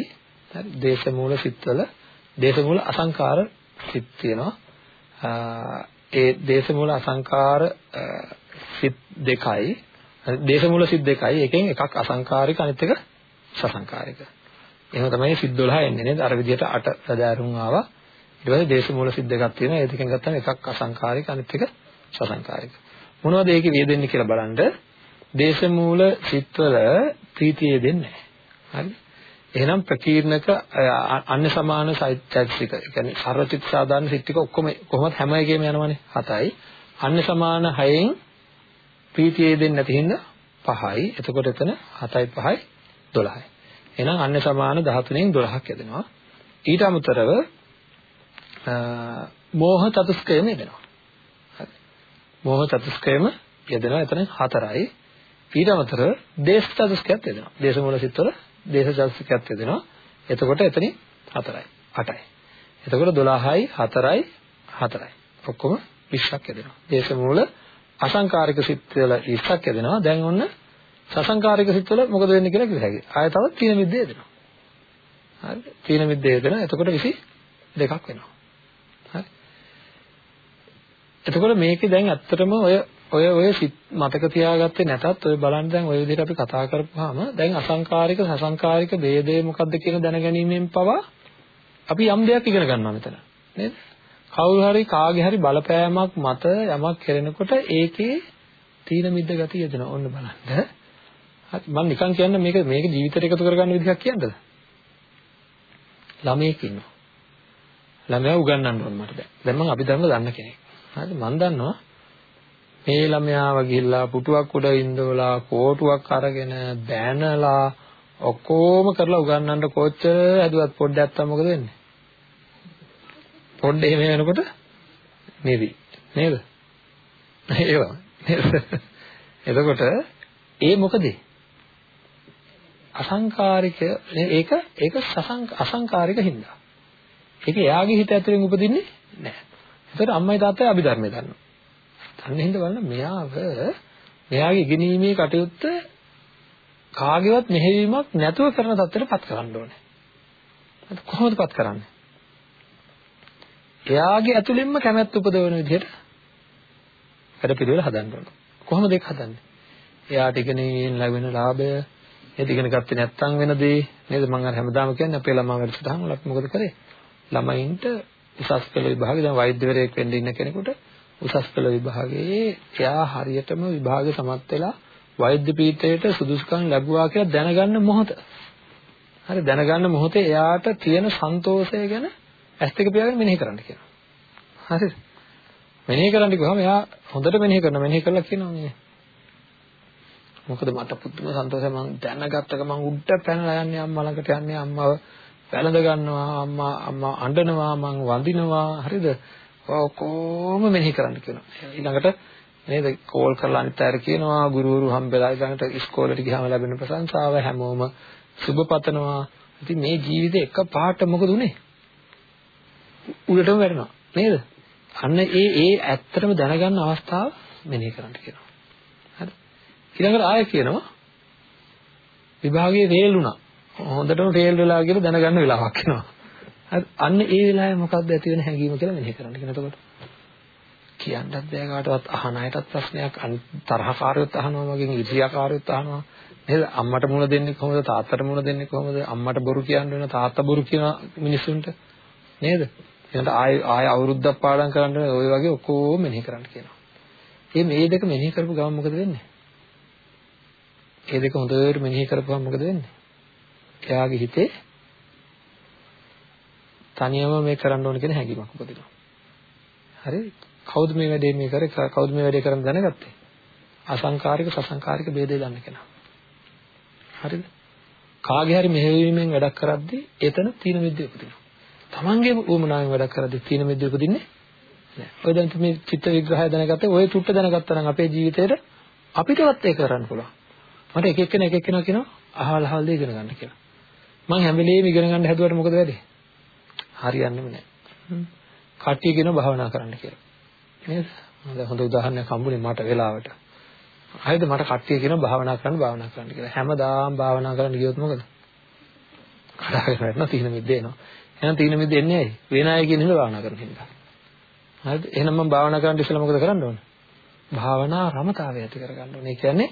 හරි දේශමූල සිත්වල දේශමූල අසංකාර සිත් තියෙනවා. ඒ දේශමූල අසංකාර සිත් දෙකයි දේශමූල සිත් දෙකයි එකෙන් එකක් අසංකාරික අනිත් එක සසංකාරික. එහෙම තමයි සිත් 12 එන්නේ නේද? අර විදිහට අට සදාරුම් ආවා. ඊට පස්සේ දේශමූල සිත් දෙකක් තියෙනවා. ඒ දෙකෙන් ගත්තම එකක් අසංකාරික අනිත් එක සසංකාරික. මොනවද ඒකේ වේදෙන්නේ කියලා බලන්න. දේශමූල සිත්වල ප්‍රීතිය දෙන්නේ නැහැ. හරි? එහෙනම් ප්‍රකීර්ණක අන්‍ය සමාන චෛතසික. ඒ කියන්නේ සර්වචිත් සාධාරණ සිත් ටික ඔක්කොම කොහොමද හැම එකේම යනවනේ. හතයි. අන්‍ය සමාන හයෙන් ප්‍රීතිය දෙන්නේ නැති හින්දා පහයි. එතකොට එතන 7යි 5යි 12යි. එහෙනම් අන්‍ය සමාන 13න් 12ක් යදෙනවා. ඊට අමතරව මෝහ චතුස්කයම යෙදෙනවා. හරි. මෝහ චතුස්කයම යෙදෙනවා. එතන හතරයි. ඊට අමතරව දේශ චතුස්කයත් යෙදෙනවා. දේශමූල සිත්වල දේශ චතුස්කයත් යෙදෙනවා. එතකොට එතනින් හතරයි. අටයි. එතකොට 12යි 4යි 4යි. ඔක්කොම 20ක් යෙදෙනවා. දේශමූල අසංකාරික සිත්වල 20ක් යෙදෙනවා. දැන් ඔන්න සසංකාරික සිත්වල මොකද වෙන්නේ කියලා කිව්ව හැකි. ආය තවත් තීන මිද්දේ යෙදෙනවා. හරි. තීන මිද්දේ යෙදෙනවා. එතකොට 22ක් වෙනවා. හරි. එතකොට මේකේ දැන් ඇත්තටම ඔය ඔය ඔය මතක තියාගත්තේ නැතත් ඔය බලන්න දැන් ඔය විදිහට අපි කතා කරපුවාම දැන් අසංකාරික සසංකාරික ભેදය මොකක්ද කියන දැනගැනීමෙන් පවා අපි යම් දෙයක් ඉගෙන ගන්නවා මෙතන. නේද? කවුරු හරි කාගේ හරි බලපෑමක් මත යමක් කරනකොට ඒකේ තීන මිද්ද ගතිය එදෙනවා ඔන්න බලන්න. හරි. මම නිකන් කියන්න මේක මේක ජීවිතයට එකතු කරගන්න විදිහක් කියන්නද? ළමයෙක් ඉන්නවා. ළමයා උගන්වන්න ඕන මට දැන්. දැන් මම අභිධර්ම දන්න කෙනෙක්. හරි මම දන්නවා මේ ළමයාව ගිහිල්ලා පුටුවක් උඩ ඉඳවලා කෝටුවක් අරගෙන බැනලා ඔක්කොම කරලා උගන්වන්න කොච්චර ඇදුවත් පොඩ්ඩක් නැත්තම් මොකද වෙන්නේ? පොඩ්ඩ එහෙම වෙනකොට නෙවි නේද? ඒවා නේද? එතකොට ඒ මොකද? අසංකාරික ඒක ඒක අසංකාරික හින්දා. ඒක එයාගේ හිත ඇතුලෙන් උපදින්නේ නැහැ. ඒතර අම්මයි තාත්තයි අභිධර්මය දන්නවා. අන්න හින්දා බලන්න මෙයාව මෙයාගේ ඉගෙනීමේ කටයුත්ත කාගේවත් මෙහෙවීමක් නැතුව කරන තත්ත්වයටපත් කරන්න ඕනේ. කොහොමද පත් කරන්නේ? එයාගේ ඇතුළෙන්ම කැමැත්ත උපදවන විදිහට වැඩ පිළිවෙල හදන්න ඕන. කොහොමද ඒක හදන්නේ? එයාට ඉගෙනීමෙන් ලැබෙන ලාභය, ඒක ඉගෙන ගත්තේ නැත්නම් වෙන දේ නේද? මම අර හැමදාම කියන්නේ අපේ ළමා වැඩසටහන් වල අපි මොකද කරේ? ළමයින්ට උසස් පෙළ විභාගේ දැන් වෛද්‍යවරයෙක් වෙන්න ඉන්න කෙනෙකුට උසස් පෙළ විභාගයේ එයා හරියටම විභාගය සමත් වෙලා වෛද්‍ය පීඨයට සුදුසුකම් ලැබුවා කියලා දැනගන්න මොහොත. හරි දැනගන්න මොහොතේ එයාට තියෙන සන්තෝෂය ගැන ඇස් දෙක පියාගෙන මෙනෙහි කරන්න කියනවා. හරිද? මෙනෙහි කරන්න කිව්වම එයා හොඳට මෙනෙහි කරනවා. මෙනෙහි කරලා කියනවා මේ මොකද මට පුදුම සන්තෝෂයි මම දැනගත්තක මම උඩ පැනලා යන්නේ අම්මා ළඟට යන්නේ අම්මව වැළඳ ගන්නවා අම්මා අම්මා අඬනවා මං වඳිනවා හරිද ඔක්කොම මෙනෙහි කරන්න කියනවා. ඊළඟට නේද කෝල් කරලා අනිත් අයට කියනවා ගුරුවරු හම්බෙලා ඊළඟට ඉස්කෝලේට ගියාම ලැබෙන ප්‍රශංසාව හැමෝම සුබ පතනවා. ඉතින් මේ ජීවිතේ එක පාට මොකද උනේ? උඩටම වැටෙනවා නේද? අන්න ඒ ඒ ඇත්තටම දැනගන්න අවස්ථාව මෙනෙහි කරන්න කියනවා. හරි. ඊළඟට ආයෙ කියනවා විභාගයේ ෆේල් වුණා. හොඳටම ෆේල් වෙලා කියලා දැනගන්න වෙලාවක් එනවා. හරි. අන්න ඒ වෙලාවේ මොකක්ද ඇති වෙන හැඟීම කියලා මෙනෙහි කරන්න කියන එතකොට. කියන්නත් බෑ කාටවත් අහන අයටත් ප්‍රශ්නයක් තරහකාරයොත් අහනවා වගේ ඉරියාකාරයොත් අහනවා. නේද? අම්මට මුණ දෙන්නේ කොහොමද? තාත්තට මුණ දෙන්නේ කොහොමද? අම්මට බොරු කියන්න වෙන තාත්තා බොරු කියන මිනිස්සුන්ට නේද? එහෙනම් ආය ආය අවුරුද්දක් පාඩම් කරන්න ඔය වගේ ඔක්කොම මෙනෙහි කරන්න කියනවා. මේ මේ දෙක මෙනෙහි කරපු ගමන් මොකද වෙන්නේ? මේ දෙක හොඳට මෙනෙහි කරපුවම මොකද වෙන්නේ? එයාගේ හිතේ තනියම මේ කරන්න ඕන කියන හැඟීමක් උපදිනවා. හරි? කවුද මේ වැඩේ මේ කරේ? කවුද මේ වැඩේ කරන්න දැනගත්තේ? අසංකාරික සසංකාරික ભેදේ දන්න කෙනා. හරිද? කාගේ හරි මෙහෙයවීමෙන් වැඩක් කරද්දී එතන තීන විද්‍ය උපදිනවා. තමන්ගේ උමනාවෙන් වැඩ කරද්දී තීන මිද්ද උපදින්නේ නැහැ. ඔය දැන් මේ චිත්ත විග්‍රහය දැනගත්තේ ඔය චුට්ට දැනගත්තා නම් අපේ ජීවිතේට අපිටවත් ඒක කරන්න පුළුවන්. මට එක එක්කෙනා එක එක්කෙනා කියනවා අහවල් අහවල් දේ ඉගෙන ගන්න කියලා. මම හැම වෙලේම ඉගෙන ගන්න හැදුවට මොකද වෙන්නේ? හරියන්නේම නැහැ. කට්ටිය කියනවා භාවනා කරන්න කියලා. නේද? හොඳ උදාහරණයක් හම්බුනේ මට වෙලාවට. හරිද මට කට්ටිය කියනවා භාවනා කරන්න භාවනා කරන්න කියලා. හැමදාම භාවනා කරන්න ගියොත් මොකද? කඩාගෙන වැටෙනවා තීන මිද්ද එනවා. එහෙනම් තීන මිද්ද එන්නේ ඇයි? වෙන අය කියන හින්දා භාවනා කරන හින්දා. හරිද? එහෙනම් මම භාවනා කරන්න ඉස්සෙල්ලා මොකද කරන්න ඕන? භාවනා රමතාවය ඇති කරගන්න ඕනේ. ඒ කියන්නේ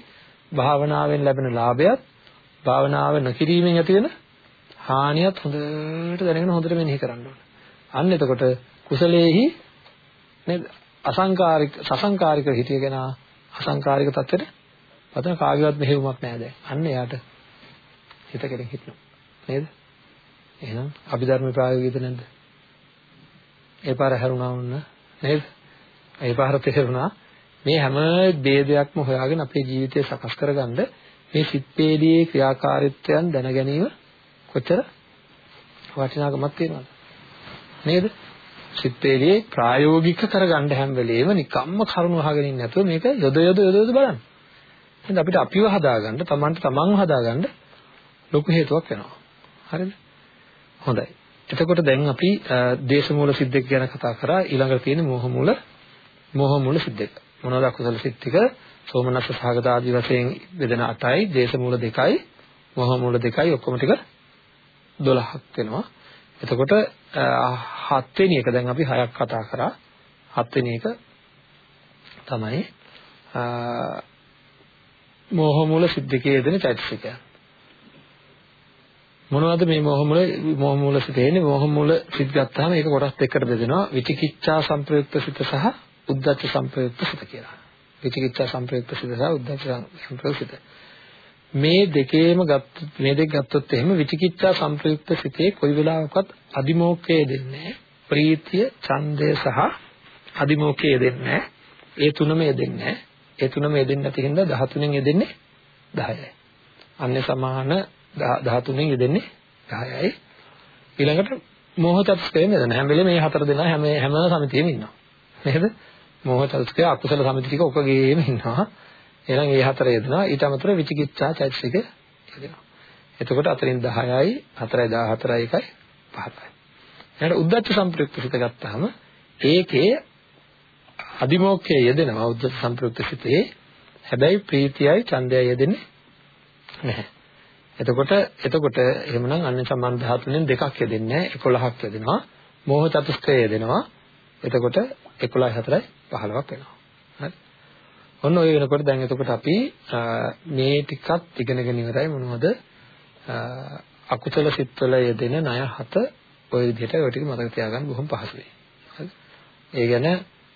භාවනාවෙන් ලැබෙන ලාභයත් භාවනාව නොකිරීමෙන් ඇති වෙන හානියත් හොඳට දැනගෙන හොඳට මෙනෙහි කරන්න ඕනේ. අන්න එතකොට කුසලයේහි නේද අසංකාරික සසංකාරික හිතිය කෙනා අසංකාරික තත්ත්වෙට පතන කාගේවත් මෙහෙයුමක් නැහැ දැන්. අන්න එයාට හිත කෙරෙන් හිටිනවා. නේද? එහෙනම් අභිධර්ම ප්‍රායෝගිකද නැද්ද? ඒ පාර හැරුණා වුණ නේද? ඒ පාර තේරුණා මේ හැම ભેදයක්ම හොයාගෙන අපේ ජීවිතය සකස් කරගන්න මේ සිත්පේදී ක්‍රියාකාරීත්වයන් දැන ගැනීම කොච්චර වටිනාකමක් තියෙනවද? නේද? සිත්පේදී ප්‍රායෝගික කරගන්න හැම වෙලේම නිකම්ම කරුණු අහගෙන ඉන්නේ නැතුව මේක යොද යොද යොද යොද බලන්න. එහෙනම් අපිට අපිව හදාගන්න, Tamanට Tamanව හදාගන්න ලොකු හේතුවක් වෙනවා. හරිද? හොඳයි. එතකොට දැන් අපි දේශමූල සිද්දෙක් ගැන කතා කරා ඊළඟට තියෙන මෝහ මූල මෝහ මූල සිද්දෙක්. මොනවාද අකුසල සිත් ටික? සෝමනස්ස සහගත ආදී වශයෙන් බෙදෙන 8යි, දේශමූල 2යි, මෝහ මූල 2යි ඔක්කොම ටික 12ක් වෙනවා. එතකොට හත්වෙනි එක දැන් අපි හයක් කතා කරා. හත්වෙනි එක තමයි මෝහ මූල සිද්දකේ යෙදෙන චෛතසිකයන්. මොනවද මේ මොහ මුල මොහ මුල සිතේනේ මොහ මුල සිත් ගත්තාම ඒක කොටස් දෙකකට බෙදෙනවා විචිකිච්ඡා සංප්‍රයුක්ත සිත සහ උද්ධච්ච සංප්‍රයුක්ත සිත කියලා. විචිකිච්ඡා සංප්‍රයුක්ත සිත සහ උද්ධච්ච සංප්‍රයුක්ත සිත. මේ දෙකේම ගත්ත මේ දෙක ගත්තොත් එහෙම විචිකිච්ඡා සංප්‍රයුක්ත සිතේ කොයි වෙලාවකවත් අදිමෝක්ෂය දෙන්නේ ප්‍රීතිය, ඡන්දය සහ අදිමෝක්ෂය දෙන්නේ ඒ තුනම යෙදෙන්නේ ඒ තුනම යෙදෙන්නේ නැති හින්දා 13න් යෙදෙන්නේ 10යි. අන්නේ සමාන 13න් යෙදෙන්නේ 10යි. ඊළඟට මෝහ චතුස්කයෙන් යෙදෙන හැම වෙලේම මේ හතර දෙනා හැම හැම සමිතියෙම ඉන්නවා. නේද? මෝහ චතුස්කය අකුසල සමිති ටික ඔකගේම ඉන්නවා. එහෙනම් ඒ හතර යෙදෙනවා. ඊට අමතරව විචිකිච්ඡා චෛතසික යෙදෙනවා. එතකොට අතරින් 10යි 4යි 14යි 1යි 5යි. එහෙනම් උද්දච්ච සම්ප්‍රයුක්ත සිත ගත්තාම ඒකේ අදිමෝක්ඛයේ යෙදෙනවා උද්දච්ච සම්ප්‍රයුක්ත සිතේ. හැබැයි ප්‍රීතියයි ඡන්දයයි යෙදෙන්නේ නැහැ. එතකොට එතකොට එහෙමනම් අන්‍ය සම්බන්ධ ධාතුන්ෙන් දෙකක් යෙදෙන්නේ 11ක් යෙදෙනවා. මෝහ චතුස්කය යෙදෙනවා. එතකොට 11යි 4යි 15ක් වෙනවා. හරි. ඔන්න ඔය වෙනකොට දැන් එතකොට අපි මේ ටිකත් ඉගෙනගෙන ඉවරයි මොනවද? අකුසල සිත්වල යෙදෙන ණය හත ඔය විදිහට ඔය ටික මතක තියාගන්න බොහොම පහසුයි. හරි. ඒ ගැන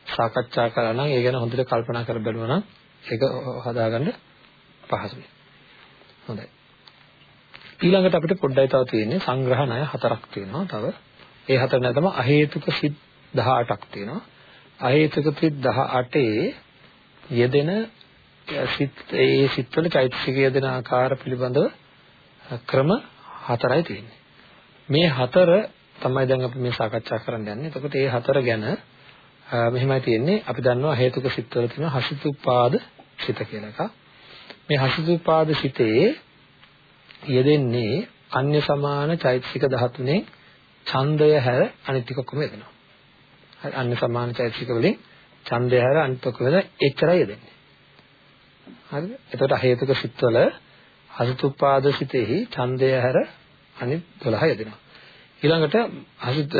සාකච්ඡා කරලා නම් ඒ ගැන හොඳට කල්පනා කර බලුවා නම් ඒක හදාගන්න පහසුයි. හොඳයි. ඊළඟට අපිට පොඩ්ඩයි තව තියෙන්නේ සංග්‍රහ ණය හතරක් තියෙනවා තව. ඒ හතර නෑ තමයි අහේතුක සිත් 18ක් තියෙනවා. අහේතුක සිත් 18 යෙදෙන සිත් ඒ සිත්වල චෛතසික යෙදෙන ආකාර පිළිබඳව ක්‍රම හතරයි තියෙන්නේ. මේ හතර තමයි දැන් අපි මේ සාකච්ඡා කරන්න යන්නේ. එතකොට මේ හතර ගැන මෙහෙමයි තියෙන්නේ. අපි දන්නවා හේතුක සිත්වල තියෙන හසිතුපාද සිත කියලා එකක්. මේ හසිතුපාද සිතේ යෙදෙන්නේ අන්‍ය සමාන චෛතසික 13 ඡන්දය හැර අනිත් ටික ඔක්කොම යෙදෙනවා. හරි අන්‍ය සමාන චෛතසික වලින් ඡන්දය හැර අනිත් ඔක්කොම යෙදෙන එච්චරයි යෙදෙන්නේ. හරිද? එතකොට හේතුක සිත්වල හසිතුපාද සිතෙහි ඡන්දය හැර අනිත් 12 යෙදෙනවා. ඊළඟට හසිත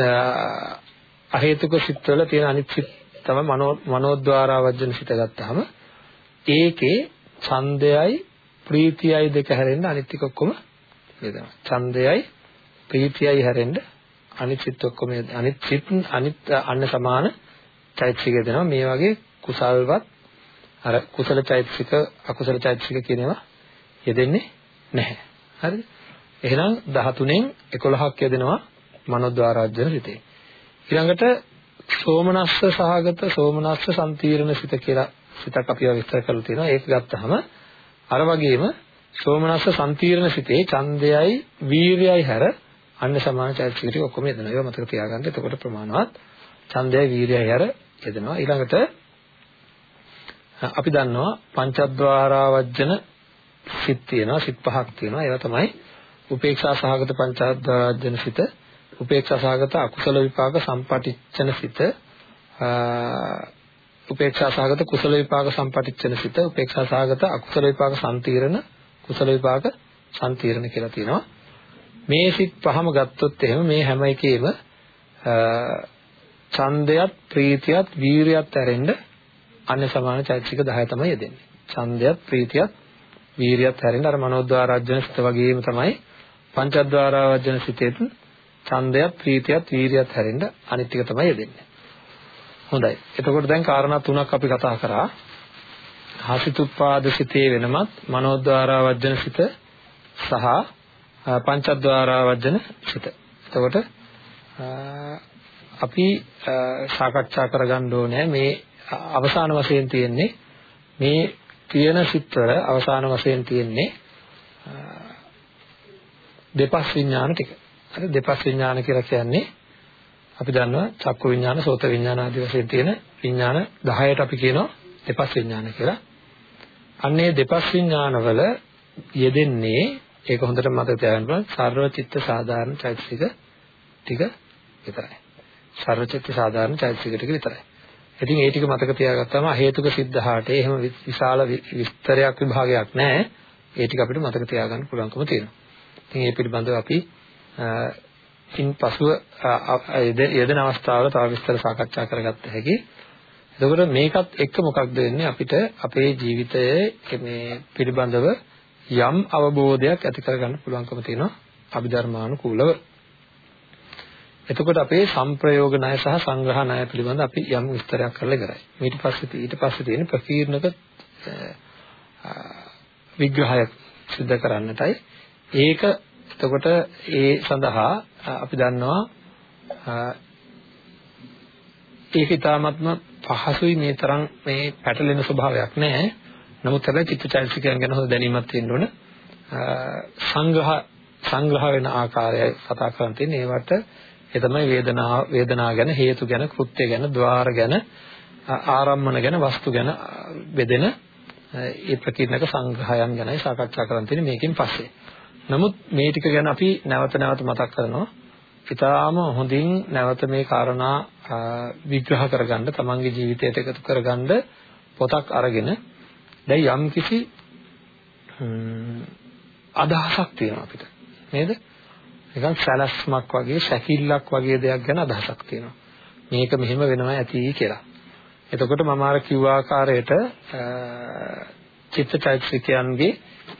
අහේතුක සිත්වල තියෙන අනිත් සිත් තමයි මනෝ මනෝද්වාරා වජන සිත ගත්තාම ඒකේ ඡන්දයයි ප්‍රීතියයි දෙක හැරෙන්න අනිත් ටික ඔක්කොම වේදනා. ඡන්දයයි ප්‍රීතියයි හැරෙන්න අනිත් සිත් ඔක්කොම අනිත් සිත් අනිත් අන්න සමාන චෛතසික දෙනවා. මේ වගේ කුසල්වත් අර කුසල චෛතසික අකුසල චෛතසික කියන ඒවා යෙදෙන්නේ නැහැ. හරිද? එහෙනම් 13න් 11ක් යෙදෙනවා මනෝද්වාරාජ්‍යන සිතේ. ඊළඟට සෝමනස්ස සහගත සෝමනස්ස සම්තීර්ණ සිත කියලා සිතක් අපිව විස්තර කරලා තියෙනවා. ඒක ගත්තාම අර වගේම සෝමනස්ස සම්තීර්ණ සිතේ ඡන්දයයි වීර්යයයි හැර අන්න සමාන චෛතසික ටික ඔක්කොම යෙදෙනවා. ඒවා මතක තියාගන්න. එතකොට ප්‍රමාණවත් ඡන්දයයි වීර්යයයි අර යෙදෙනවා. ඊළඟට අපි දන්නවා පංචද්වාරාවජන සිත් තියෙනවා. සිත් පහක් තියෙනවා. ඒවා තමයි උපේක්ෂා සහගත පංචද්වාරාවජන සිත, උපේක්ෂා සහගත අකුසල විපාක සම්පටිච්ඡන සිත, උපේක්ෂා සහගත කුසල විපාක සම්පටිච්ඡන සිත, උපේක්ෂා සහගත අකුසල විපාක සම්තීරණ, කුසල විපාක සම්තීරණ කියලා තියෙනවා. මේ සිත් පහම ගත්තොත් එහෙම මේ හැම එකේම ඡන්දයත් ප්‍රීතියත් වීරියත් ඇරෙන්න අන්‍ය සමාන චෛතසික 10 තමයි යෙදෙන්නේ. ඡන්දයත් ප්‍රීතියත් වීරියත් හැරෙන්න අර මනෝද්වාරාජන සිත වගේම තමයි පංචද්වාරාජන සිතේත් ඡන්දයත් ප්‍රීතියත් වීරියත් හැරෙන්න අනිත් ටික තමයි යෙදෙන්නේ. හොඳයි. එතකොට දැන් කාරණා තුනක් අපි කතා කරා. හසිතුප්පාද සිතේ වෙනමත් මනෝද්වාරාවජන සිත සහ පංචද්වාරාවජන සිත. එතකොට අපි සාකච්ඡා කරගන්න ඕනේ මේ අවසාන වශයෙන් තියෙන්නේ මේ තියෙන සිත්වල අවසාන වශයෙන් තියෙන්නේ දෙපස් විඥාන ටික. හරි දෙපස් විඥාන කියලා කියන්නේ අපි දන්නවා චක්කු විඥාන, සෝත විඥාන ආදී වශයෙන් තියෙන විඥාන 10ට අපි කියනවා දෙපස් විඥාන කියලා. අන්නේ දෙපස් විඥානවල යෙදෙන්නේ ඒක හොඳට මතක තියාගන්න ඕන සර්ව චිත්ත සාධාරණ චෛතසික ටික විතරයි. සර්ව චිත්ත සාධාරණ චෛතසික ටික විතරයි. ඉතින් ඒ ටික මතක තියාගත්තාම හේතුක සිද්ධාට එහෙම විශාල විස්තරයක් විභාගයක් නැහැ. ඒ ටික අපිට මතක තියාගන්න පුළුවන්කම තියෙනවා. ඉතින් ඒ පිළිබඳව අපි ඉන් පසුව යෙදෙන අවස්ථාවල තව විස්තර සාකච්ඡා කරගත්ත හැකි. එතකොට මේකත් එක්ක මොකක්ද වෙන්නේ අපිට අපේ ජීවිතයේ මේ පිළිබඳව යම් අවබෝධයක් ඇති කරගන්න පුළුවන්කම තියෙනවා අභිධර්මානුකූලව. එතකොට අපේ සංප්‍රයෝග ණය සහ සංග්‍රහ ණය පිළිබඳ අපි යම් විස්තරයක් කරලා ඉවරයි. ඊට පස්සේ ඊට පස්සේ තියෙන ප්‍රකීර්ණක විග්‍රහයක් සිදු කරන්නටයි ඒක එතකොට ඒ සඳහා අපි දන්නවා ඒක ඊටාත්ම පහසුයි මේ තරම් මේ පැටලෙන ස්වභාවයක් නැහැ. නමුත් හැබැයි චිත්තචෛතසිකයන් ගැන හොඳ දැනීමක් තියෙන්න ඕන. සංග්‍රහ සංග්‍රහ වෙන ආකාරයයි කතා කරන් තියෙන්නේ. ඒවට ඒ තමයි වේදනා වේදනා ගැන, හේතු ගැන, කෘත්‍ය ගැන, ద్వාර ගැන, ආරම්මන ගැන, වස්තු ගැන බෙදෙන ඒ ප්‍රකීර්ණක සංග්‍රහයන් ගැනයි සාකච්ඡා කරන් තියෙන්නේ මේකෙන් පස්සේ. නමුත් මේ ටික ගැන අපි නැවත නැවත මතක් කරනවා. ඊටාම හොඳින් නැවත මේ කාරණා විග්‍රහ කරගන්න, තමන්ගේ ජීවිතයට එකතු කරගන්න පොතක් අරගෙන දැන් යම් කිසි අදහසක් තියෙනවා අපිට. නේද? නිකන් සැලැස්මක් වගේ, සැකිල්ලක් වගේ දෙයක් ගැන අදහසක් තියෙනවා. මේක මෙහෙම වෙනවා ඇති කියලා. එතකොට මම අර කිව්ව ආකාරයට චිත්තචෛතසිකයන්ගේ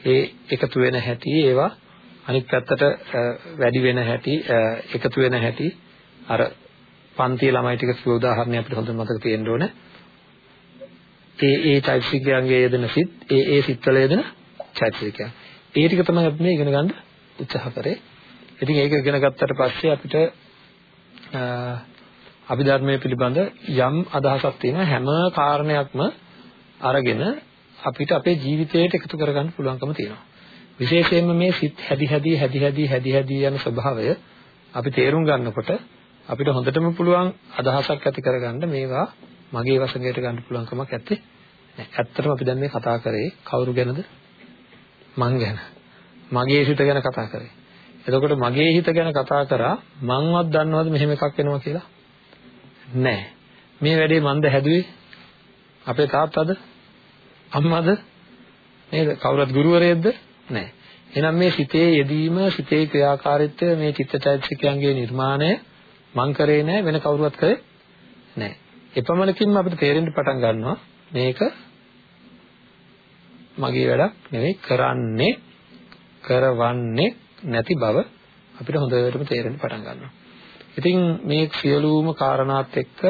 ඒ එකතු වෙන හැටි ඒවා අනිත් පැත්තට වැඩි වෙන හැටි එකතු වෙන හැටි අර පන්ති ළමයි ටික කිව්ව උදාහරණය අපිට හොඳට මතක තියෙන්න ඕනේ. ඒ ඒ චෛතසිකයන්ගේ යෙදෙන සිත් ඒ ඒ සිත්වල යෙදෙන චෛතසිකයන්. ඒ ටික තමයි අපි මේ ඉගෙන ගන්න උත්සාහ කරේ. ඉතින් ඒක ඉගෙන ගත්තට පස්සේ අපිට අභිධර්මයේ පිළිබඳ යම් අදහසක් තියෙන හැම කාරණයක්ම අරගෙන අපිට අපේ ජීවිතයට එකතු කරගන්න පුළුවන්කම තියෙනවා. විශේෂයෙන්ම මේ සිත් හැදි හැදි හැදි හැදි හැදි හැදි යන ස්වභාවය අපි තේරුම් ගන්නකොට අපිට හොඳටම පුළුවන් අදහසක් ඇති කරගන්න මේවා මගේ වශයෙන් ගන්න පුළුවන් කමක් නැත්තේ නෑ. ඇත්තටම අපි දැන් මේ කතා කරේ කවුරු ගැනද? මං ගැන. මගේ හිත ගැන කතා කරේ. එතකොට මගේ හිත ගැන කතා කරා මංවත් දන්නවද මෙහෙම එකක් වෙනවා කියලා? නෑ. මේ වැඩේ මන්ද හැදුවේ අපේ තාත්තද? අම්මාද? නේද? කවුරුත් ගුරුවරයෙක්ද? නෑ. එහෙනම් මේ සිතේ යෙදීම, සිතේ ක්‍රියාකාරීත්වය මේ චිත්තචෛතසිකයන්ගේ නිර්මාණය මං කරේ නෑ වෙන කවුරුවත් කරේ නෑ. එපමණකින්ම අපිට තේරෙන්න පටන් ගන්නවා මේක මගේ වැඩක් නෙවෙයි කරන්නේ කරවන්නේ නැති බව අපිට හොඳටම තේරෙන්න පටන් ගන්නවා. ඉතින් මේ සියලුම කාරණාත් එක්ක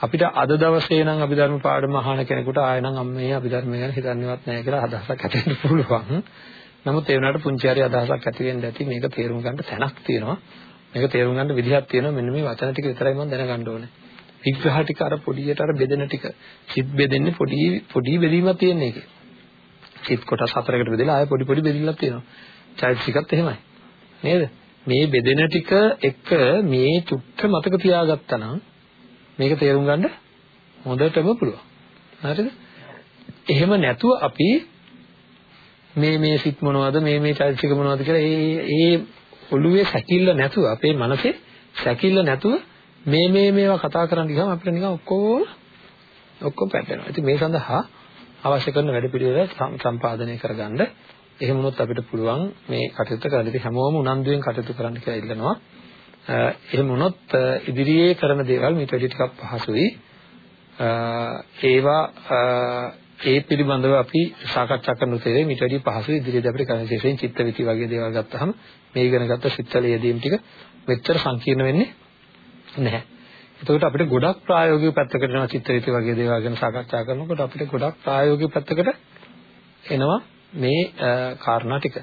අපිට අද දවසේ නම් අභිධර්ම පාඩම අහන කෙනෙකුට ආයෙ නම් අම්මේ අභිධර්ම ගැන හිතන්නේවත් නැහැ කියලා අදහසක් ඇති වෙන්න පුළුවන්. නමුත් ඒ වුණාට පුංචි හරි අදහසක් ඇති වෙන්න ඇති මේක තේරුම් ගන්න තැනක් තියෙනවා. මේක තේරුම් ගන්න විදිහක් තියෙනවා. මෙන්න මේ වචන ටික විතරයි මම දැනගන්න ඕනේ. විග්‍රහ ටික අර පොඩියට අර බෙදෙන ටික. සිත් බෙදෙන්නේ පොඩි පොඩි බෙදීමක් තියෙන එකේ. සිත් කොටස් හතරකට බෙදලා ආයෙ පොඩි පොඩි බෙදීමක් තියෙනවා. චෛතසිකත් එහෙමයි. නේද? මේ බෙදෙන ටික එක මේ චුට්ට මතක තියාගත්තා නම් මේක තේරුම් ගන්න හොඳටම පුළුවන්. හරිද? එහෙම නැතුව අපි මේ මේ සිත් මොනවද මේ මේ චෛතසික මොනවද කියලා ඒ ඒ ඔළුවේ සැකිල්ල නැතුව අපේ මනසේ සැකිල්ල නැතුව මේ මේ මේවා කතා කරන් ගියාම අපිට නිකන් ඔක්කොම ඔක්කොම පැටලෙනවා. ඉතින් මේ සඳහා අවශ්‍ය කරන වැඩ පිළිවෙල සම්පාදනය කරගන්න එහෙම වුණොත් අපිට පුළුවන් මේ කටයුත්ත කරන්න. ඉතින් හැමෝම උනන්දුවෙන් කටයුතු කරන්න කියලා ඉල්ලනවා. එහෙම වුණොත් ඉදිරියේ කරන දේවල් මේට වැඩි ටිකක් පහසුයි. ඒවා ඒ පිළිබඳව අපි සාකච්ඡා කරන උදේ මීට වැඩි පහසුයි ඉදිරියේදී අපිට කරන්න විශේෂයෙන් චිත්ත විති වගේ දේවල් ගත්තාම මේ ඉගෙන ගත්ත සිත්වල යෙදීම් ටික මෙච්චර සංකීර්ණ වෙන්නේ නැහැ. එතකොට අපිට ගොඩක් ප්‍රායෝගික පැත්තකට යනවා චිත්ත විති වගේ දේවල් ගැන සාකච්ඡා කරනකොට අපිට ගොඩක් ප්‍රායෝගික පැත්තකට එනවා මේ කාරණා ටික.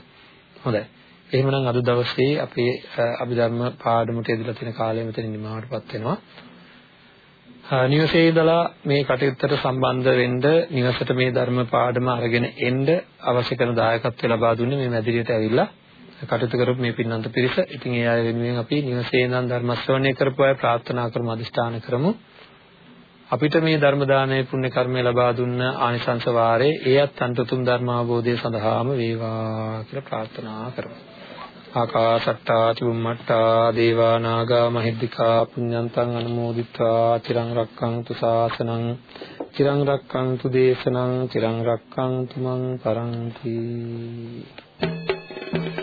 හොඳයි. එහෙමනම් අද දවසේ අපේ අභිධර්ම පාඩමට යෙදලා තියෙන කාලය මෙතන නිමාවටපත් වෙනවා. නිවසේ ඉඳලා මේ කටයුත්තට සම්බන්ධ වෙන්න නිවසට මේ ධර්ම පාඩම අරගෙන එන්න අවශ්‍ය කරන දායකත්වය ලබා දුන්නේ මේ මැදිරියට ඇවිල්ලා කටයුතු කරපු මේ පින්නන්ත පිරිස. ඉතින් ඒ අය වෙනුවෙන් අපි නිවසේ ඉඳන් ධර්ම ශ්‍රවණය කරපු අය ප්‍රාර්ථනා කරමු අදිෂ්ඨාන කරමු. අපිට මේ ධර්ම දානයේ පුණ්‍ය කර්මය ලබා දුන්න ආනිසංස වාරේ ඒ අත්න්ත උතුම් ධර්ම අවබෝධය සඳහාම වේවා කියලා ප්‍රාර්ථනා කරමු. ආකාශට්ටා චුම්මට්ටා දේවා නාග මහිද්దికා පුඤ්ඤන්තං අනුමෝදිත්වා චිරං රක්ඛන්තු ශාසනං චිරං රක්ඛන්තු දේශනං චිරං රක්ඛන්තු මං පරන්ති Thank you.